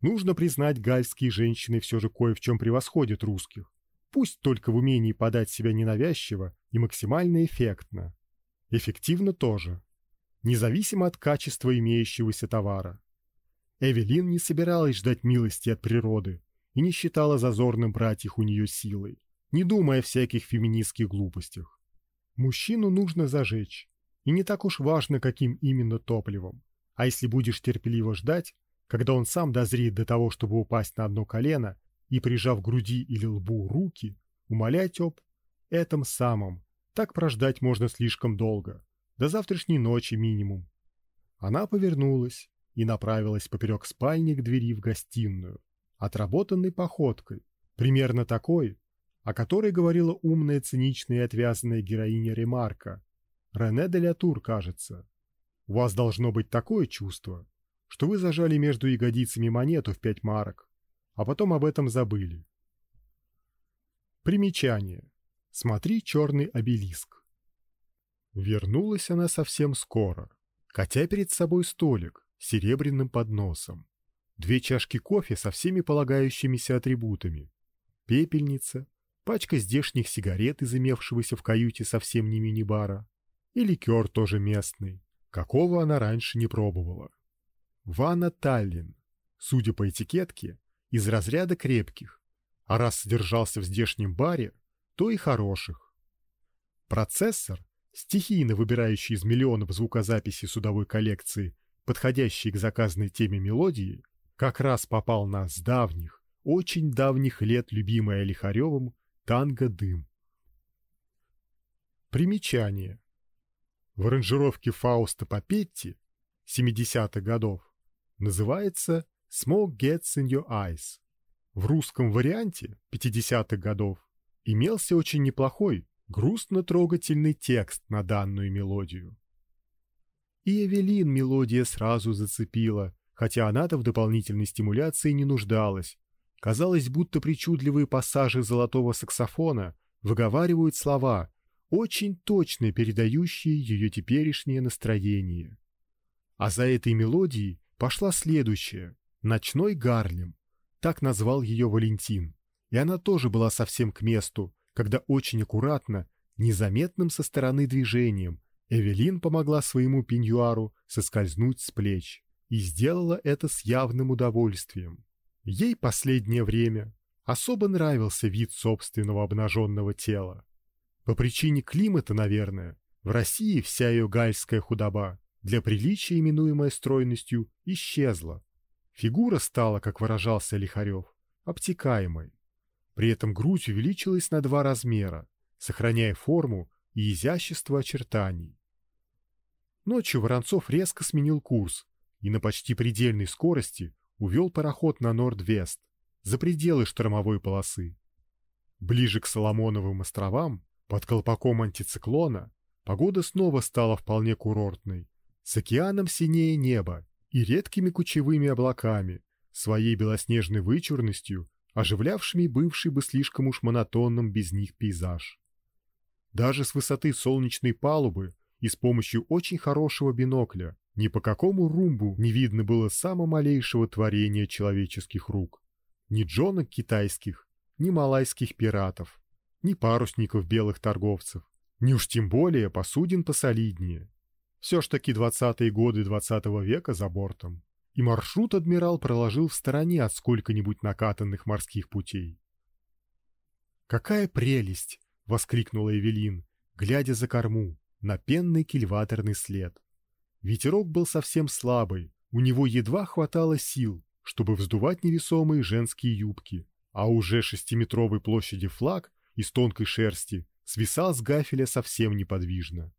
A: Нужно признать, гальские женщины все же кое в чем превосходят русских. Пусть только в умении подать себя ненавязчиво и максимально эффектно. Эффективно тоже независимо от качества имеющегося товара. Эвелин не собиралась ждать милости от природы и не считала зазорным брать их у нее силой, не думая всяких феминистских глупостях. Мужчину нужно зажечь, и не так уж важно, каким именно топливом. А если будешь терпеливо ждать, когда он сам дозреет до того, чтобы упасть на одно колено и, прижав груди или лбу руки, умолять об этом самом, Так прождать можно слишком долго, до завтрашней ночи минимум. Она повернулась и направилась поперек спальни к двери в гостиную, отработанной походкой, примерно такой, о которой говорила умная, циничная и отвязанная героиня Ремарка. Рене де Лятур, кажется. У вас должно быть такое чувство, что вы зажали между ягодицами монету в пять марок, а потом об этом забыли. Примечание. Смотри черный обелиск. Вернулась она совсем скоро, катя перед собой столик серебряным подносом, две чашки кофе со всеми полагающимися атрибутами, пепельница, пачка здешних сигарет из в каюте совсем не мини-бара и ликер тоже местный, какого она раньше не пробовала. Ванна Таллин, судя по этикетке, из разряда крепких, а раз содержался в здешнем баре, то и хороших. Процессор, стихийно выбирающий из миллионов звукозаписей судовой коллекции подходящие к заказанной теме мелодии, как раз попал на с давних, очень давних лет любимое Лихаревым танго «Дым». Примечание. В аранжировке Фауста Папетти 70-х годов называется «Smoke Gets in Your Eyes». В русском варианте 50-х годов имелся очень неплохой, грустно-трогательный текст на данную мелодию. И Эвелин мелодия сразу зацепила, хотя она-то в дополнительной стимуляции не нуждалась. Казалось, будто причудливые пассажи золотого саксофона выговаривают слова, очень точно передающие ее теперешнее настроение. А за этой мелодией пошла следующая «Ночной Гарлем», так назвал ее Валентин, и она тоже была совсем к месту, когда очень аккуратно, незаметным со стороны движением, Эвелин помогла своему пеньюару соскользнуть с плеч и сделала это с явным удовольствием. Ей последнее время особо нравился вид собственного обнаженного тела. По причине климата, наверное, в России вся ее гальская худоба, для приличия именуемая стройностью, исчезла. Фигура стала, как выражался Лихарев, обтекаемой. При этом грудь увеличилась на два размера, сохраняя форму и изящество очертаний. Ночью Воронцов резко сменил курс и на почти предельной скорости увел пароход на Норд-Вест, за пределы штормовой полосы. Ближе к Соломоновым островам, под колпаком антициклона, погода снова стала вполне курортной, с океаном синее небо и редкими кучевыми облаками, своей белоснежной вычурностью, оживлявшими бывший бы слишком уж монотонным без них пейзаж. Даже с высоты солнечной палубы и с помощью очень хорошего бинокля ни по какому румбу не видно было самого малейшего творения человеческих рук, ни джонок китайских, ни малайских пиратов, ни парусников белых торговцев, ни уж тем более посудин посолиднее. Все ж таки двадцатые годы двадцатого века за бортом, и маршрут адмирал проложил в стороне от сколько-нибудь накатанных морских путей. «Какая прелесть!» — воскликнула Эвелин, глядя за корму, на пенный кильваторный след. Ветерок был совсем слабый, у него едва хватало сил, чтобы вздувать невесомые женские юбки, а уже шестиметровой площади флаг из тонкой шерсти свисал с гафеля совсем неподвижно.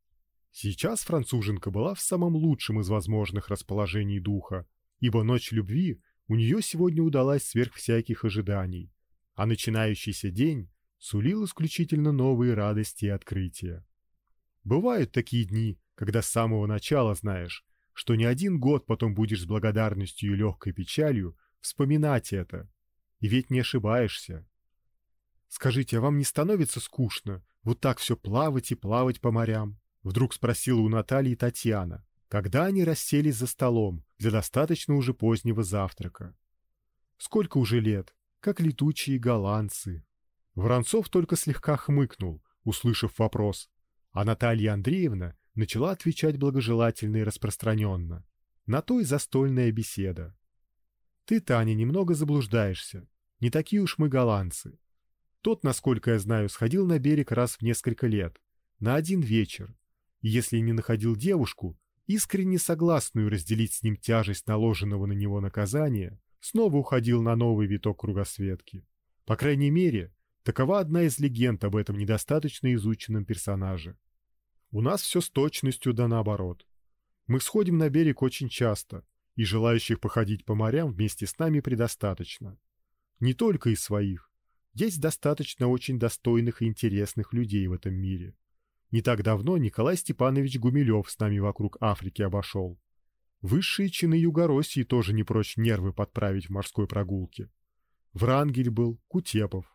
A: Сейчас француженка была в самом лучшем из возможных расположений духа, ибо ночь любви у нее сегодня удалась сверх всяких ожиданий, а начинающийся день сулил исключительно новые радости и открытия. Бывают такие дни, когда с самого начала знаешь, что не один год потом будешь с благодарностью и легкой печалью вспоминать это, и ведь не ошибаешься. Скажите, а вам не становится скучно вот так все плавать и плавать по морям? Вдруг спросила у Натальи Татьяна, когда они расселись за столом для достаточно уже позднего завтрака. Сколько уже лет, как летучие голландцы. Воронцов только слегка хмыкнул, услышав вопрос, а Наталья Андреевна начала отвечать благожелательно и распространенно. На то и застольная беседа. Ты, Таня, немного заблуждаешься. Не такие уж мы голландцы. Тот, насколько я знаю, сходил на берег раз в несколько лет, на один вечер, если не находил девушку, искренне согласную разделить с ним тяжесть наложенного на него наказания, снова уходил на новый виток кругосветки. По крайней мере, Такова одна из легенд об этом недостаточно изученном персонаже. У нас все с точностью да наоборот. Мы сходим на берег очень часто, и желающих походить по морям вместе с нами предостаточно. Не только из своих. Есть достаточно очень достойных и интересных людей в этом мире. Не так давно Николай Степанович Гумилев с нами вокруг Африки обошел. Высшие чины Югороссии тоже не прочь нервы подправить в морской прогулке. Врангель был, Кутепов.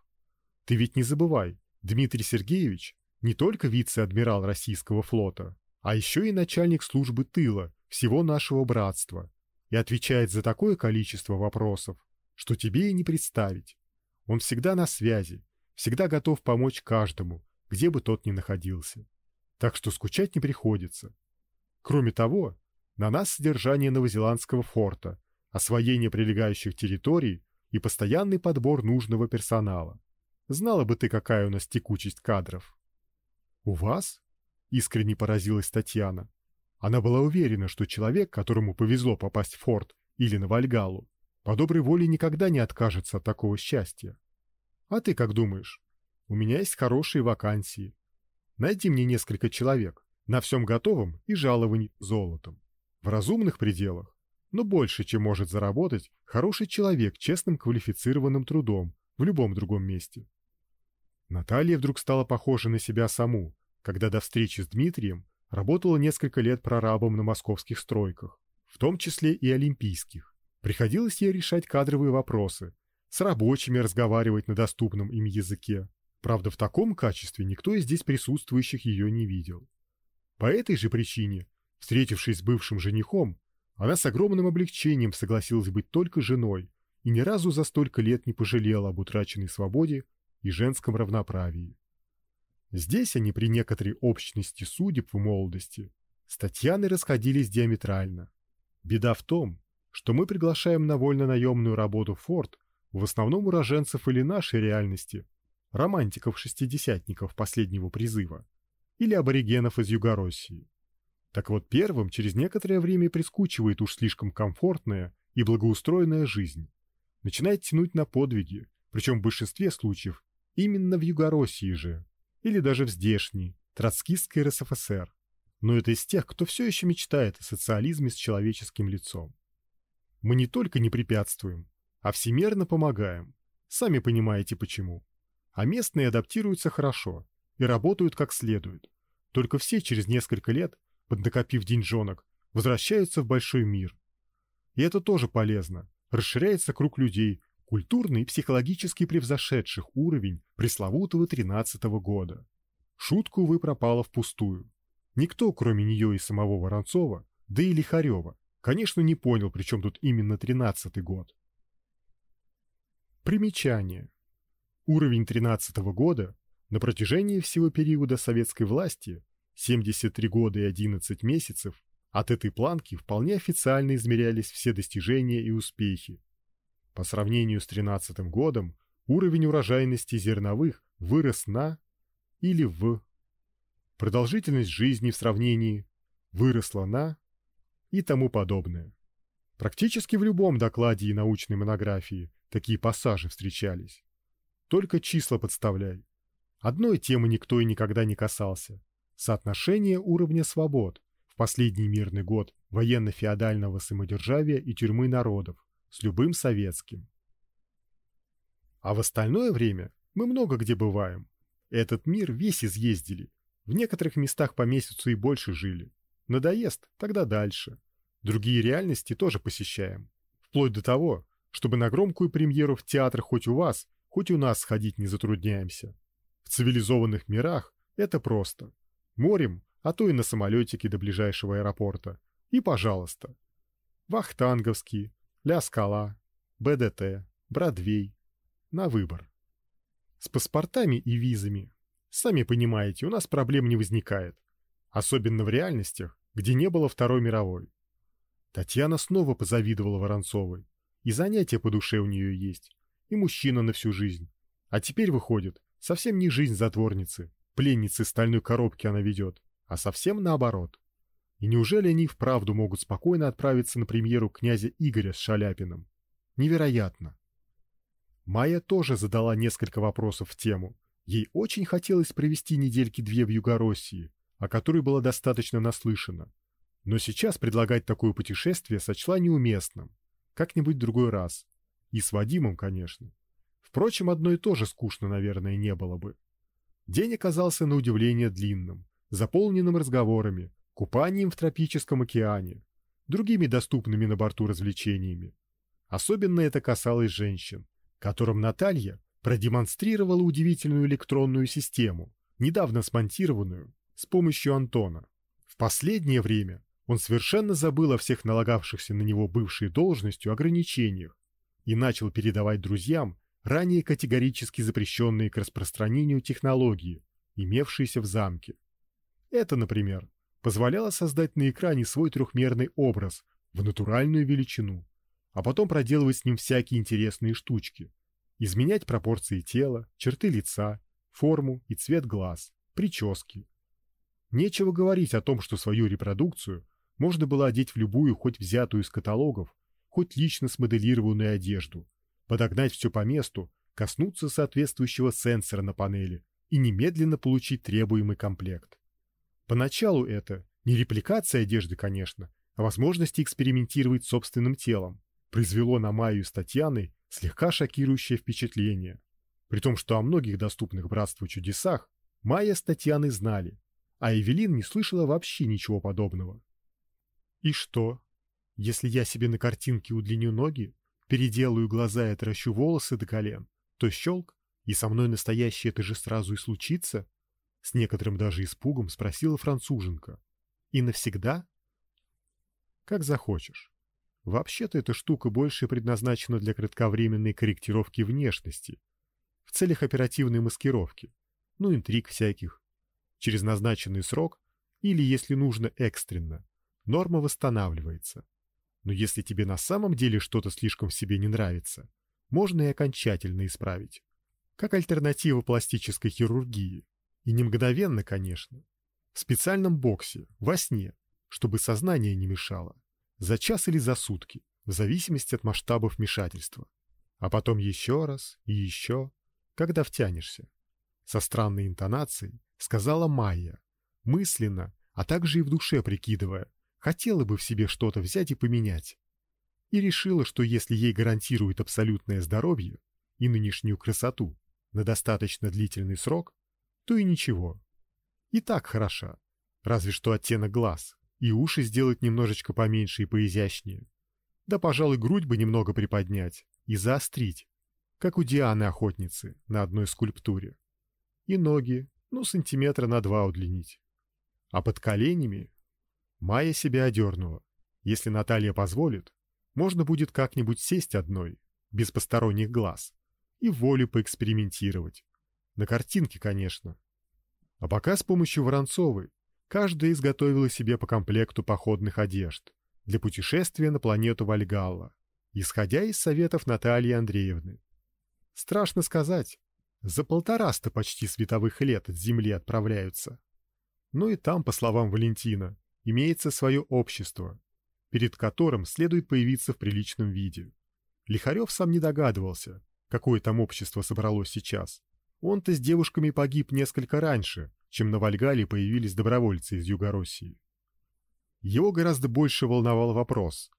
A: Ты ведь не забывай, Дмитрий Сергеевич не только вице-адмирал российского флота, а еще и начальник службы тыла всего нашего братства и отвечает за такое количество вопросов, что тебе и не представить. Он всегда на связи, всегда готов помочь каждому, где бы тот ни находился. Так что скучать не приходится. Кроме того, на нас содержание новозеландского форта, освоение прилегающих территорий и постоянный подбор нужного персонала. Знала бы ты, какая у нас текучесть кадров. У вас? Искренне поразилась Татьяна. Она была уверена, что человек, которому повезло попасть в форт или на Вальгалу, по доброй воле никогда не откажется от такого счастья. А ты как думаешь? У меня есть хорошие вакансии. Найди мне несколько человек, на всем готовом и жалований золотом. В разумных пределах, но больше, чем может заработать хороший человек честным квалифицированным трудом в любом другом месте. Наталья вдруг стала похожа на себя саму, когда до встречи с Дмитрием работала несколько лет прорабом на московских стройках, в том числе и олимпийских. Приходилось ей решать кадровые вопросы, с рабочими разговаривать на доступном им языке. Правда, в таком качестве никто из здесь присутствующих ее не видел. По этой же причине, встретившись с бывшим женихом, она с огромным облегчением согласилась быть только женой и ни разу за столько лет не пожалела об утраченной свободе и женском равноправии. Здесь они при некоторой общности судеб в молодости с Татьяной расходились диаметрально. Беда в том, что мы приглашаем на вольно-наемную работу в форт в основном уроженцев или нашей реальности, романтиков-шестидесятников последнего призыва, или аборигенов из Югороссии. Так вот, первым через некоторое время прискучивает уж слишком комфортная и благоустроенная жизнь. Начинает тянуть на подвиги, причем в большинстве случаев именно в Югороссии же, или даже в здешней, троцкистской РСФСР. Но это из тех, кто все еще мечтает о социализме с человеческим лицом. Мы не только не препятствуем, а всемерно помогаем. Сами понимаете почему. А местные адаптируются хорошо и работают как следует. Только все через несколько лет, поднакопив деньжонок, возвращаются в большой мир. И это тоже полезно. Расширяется круг людей, культурно и психологически превзошедших уровень пресловутого тринадцатого года. Шутку вы пропала впустую. Никто, кроме нее и самого Воронцова, да и Лихарева, конечно, не понял, при чем тут именно тринадцатый год. Примечание. Уровень тринадцатого года на протяжении всего периода советской власти 73 года и 11 месяцев от этой планки вполне официально измерялись все достижения и успехи. По сравнению с тринадцатым годом уровень урожайности зерновых вырос на или в продолжительность жизни в сравнении выросла на и тому подобное. Практически в любом докладе и научной монографии такие пассажи встречались. Только числа подставляй. Одной темы никто и никогда не касался. Соотношение уровня свобод в последний мирный год военно-феодального самодержавия и тюрьмы народов с любым советским. А в остальное время мы много где бываем. Этот мир весь изъездили. В некоторых местах по месяцу и больше жили. Надоест, тогда дальше. Другие реальности тоже посещаем. Вплоть до того, чтобы на громкую премьеру в театр хоть у вас, хоть у нас сходить не затрудняемся. В цивилизованных мирах это просто. Морем, а то и на самолетике до ближайшего аэропорта. И пожалуйста. Вахтанговский, Ля Скала, БДТ, Бродвей. На выбор. С паспортами и визами. Сами понимаете, у нас проблем не возникает. Особенно в реальностях, где не было Второй мировой. Татьяна снова позавидовала Воронцовой. И занятия по душе у нее есть, и мужчина на всю жизнь. А теперь выходит, совсем не жизнь затворницы, пленницы стальной коробки она ведет, а совсем наоборот. И неужели они вправду могут спокойно отправиться на премьеру князя Игоря с Шаляпиным? Невероятно. Майя тоже задала несколько вопросов в тему. Ей очень хотелось провести недельки две в Югороссии, о которой было достаточно наслышано. Но сейчас предлагать такое путешествие сочла неуместным. Как-нибудь другой раз. И с Вадимом, конечно. Впрочем, одно и то же скучно, наверное, не было бы. День оказался на удивление длинным, заполненным разговорами, купанием в тропическом океане, другими доступными на борту развлечениями. Особенно это касалось женщин, которым Наталья продемонстрировала удивительную электронную систему, недавно смонтированную с помощью Антона. В последнее время он совершенно забыл о всех налагавшихся на него бывшей должностью ограничениях и начал передавать друзьям ранее категорически запрещенные к распространению технологии, имевшиеся в замке. Это, например, позволяло создать на экране свой трехмерный образ в натуральную величину, а потом проделывать с ним всякие интересные штучки, изменять пропорции тела, черты лица, форму и цвет глаз, прически. Нечего говорить о том, что свою репродукцию можно было одеть в любую хоть взятую из каталогов, хоть лично смоделированную одежду, подогнать все по месту, коснуться соответствующего сенсора на панели и немедленно получить требуемый комплект. Поначалу это не репликация одежды, конечно, а возможность экспериментировать собственным телом, произвело на Майю с Татьяной слегка шокирующее впечатление. При том, что о многих доступных братству чудесах Майя с Татьяной знали, а Эвелин не слышала вообще ничего подобного. И что, если я себе на картинке удлиню ноги, переделаю глаза и отращу волосы до колен, то щелк, и со мной настоящее это же сразу и случится? С некоторым даже испугом спросила француженка. И навсегда? Как захочешь. Вообще-то эта штука больше предназначена для кратковременной корректировки внешности, в целях оперативной маскировки, ну интриг всяких. Через назначенный срок или, если нужно, экстренно, норма восстанавливается. Но если тебе на самом деле что-то слишком в себе не нравится, можно и окончательно исправить. Как альтернатива пластической хирургии. И не мгновенно, конечно. В специальном боксе, во сне, чтобы сознание не мешало. За час или за сутки, в зависимости от масштабов вмешательства. А потом еще раз и еще, когда втянешься. Со странной интонацией сказала Майя, мысленно, а также и в душе прикидывая, хотела бы в себе что-то взять и поменять. И решила, что если ей гарантируют абсолютное здоровье и нынешнюю красоту на достаточно длительный срок, то и ничего. И так хороша, разве что оттенок глаз, и уши сделать немножечко поменьше и поизящнее. Да, пожалуй, грудь бы немного приподнять и заострить, как у Дианы охотницы на одной скульптуре. И ноги, ну, сантиметра на два удлинить. А под коленями Майя себя одернула. Если Наталья позволит, можно будет как-нибудь сесть одной, без посторонних глаз, и волю поэкспериментировать. На картинке, конечно. А пока с помощью Воронцовой Каждая изготовила себе по комплекту походных одежд для путешествия на планету Вальгалла, исходя из советов Натальи Андреевны. Страшно сказать, за полтораста почти световых лет от Земли отправляются. Но и там, по словам Валентина, имеется свое общество, перед которым следует появиться в приличном виде. Лихарев сам не догадывался, какое там общество собралось сейчас. Он-то с девушками погиб несколько раньше, чем на Вальгале появились добровольцы из Югороссии. Его гораздо больше волновал вопрос,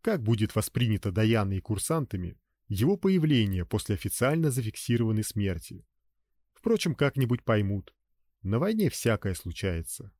A: как будет воспринято Даяной и курсантами его появление после официально зафиксированной смерти. Впрочем, как-нибудь поймут. На войне всякое случается.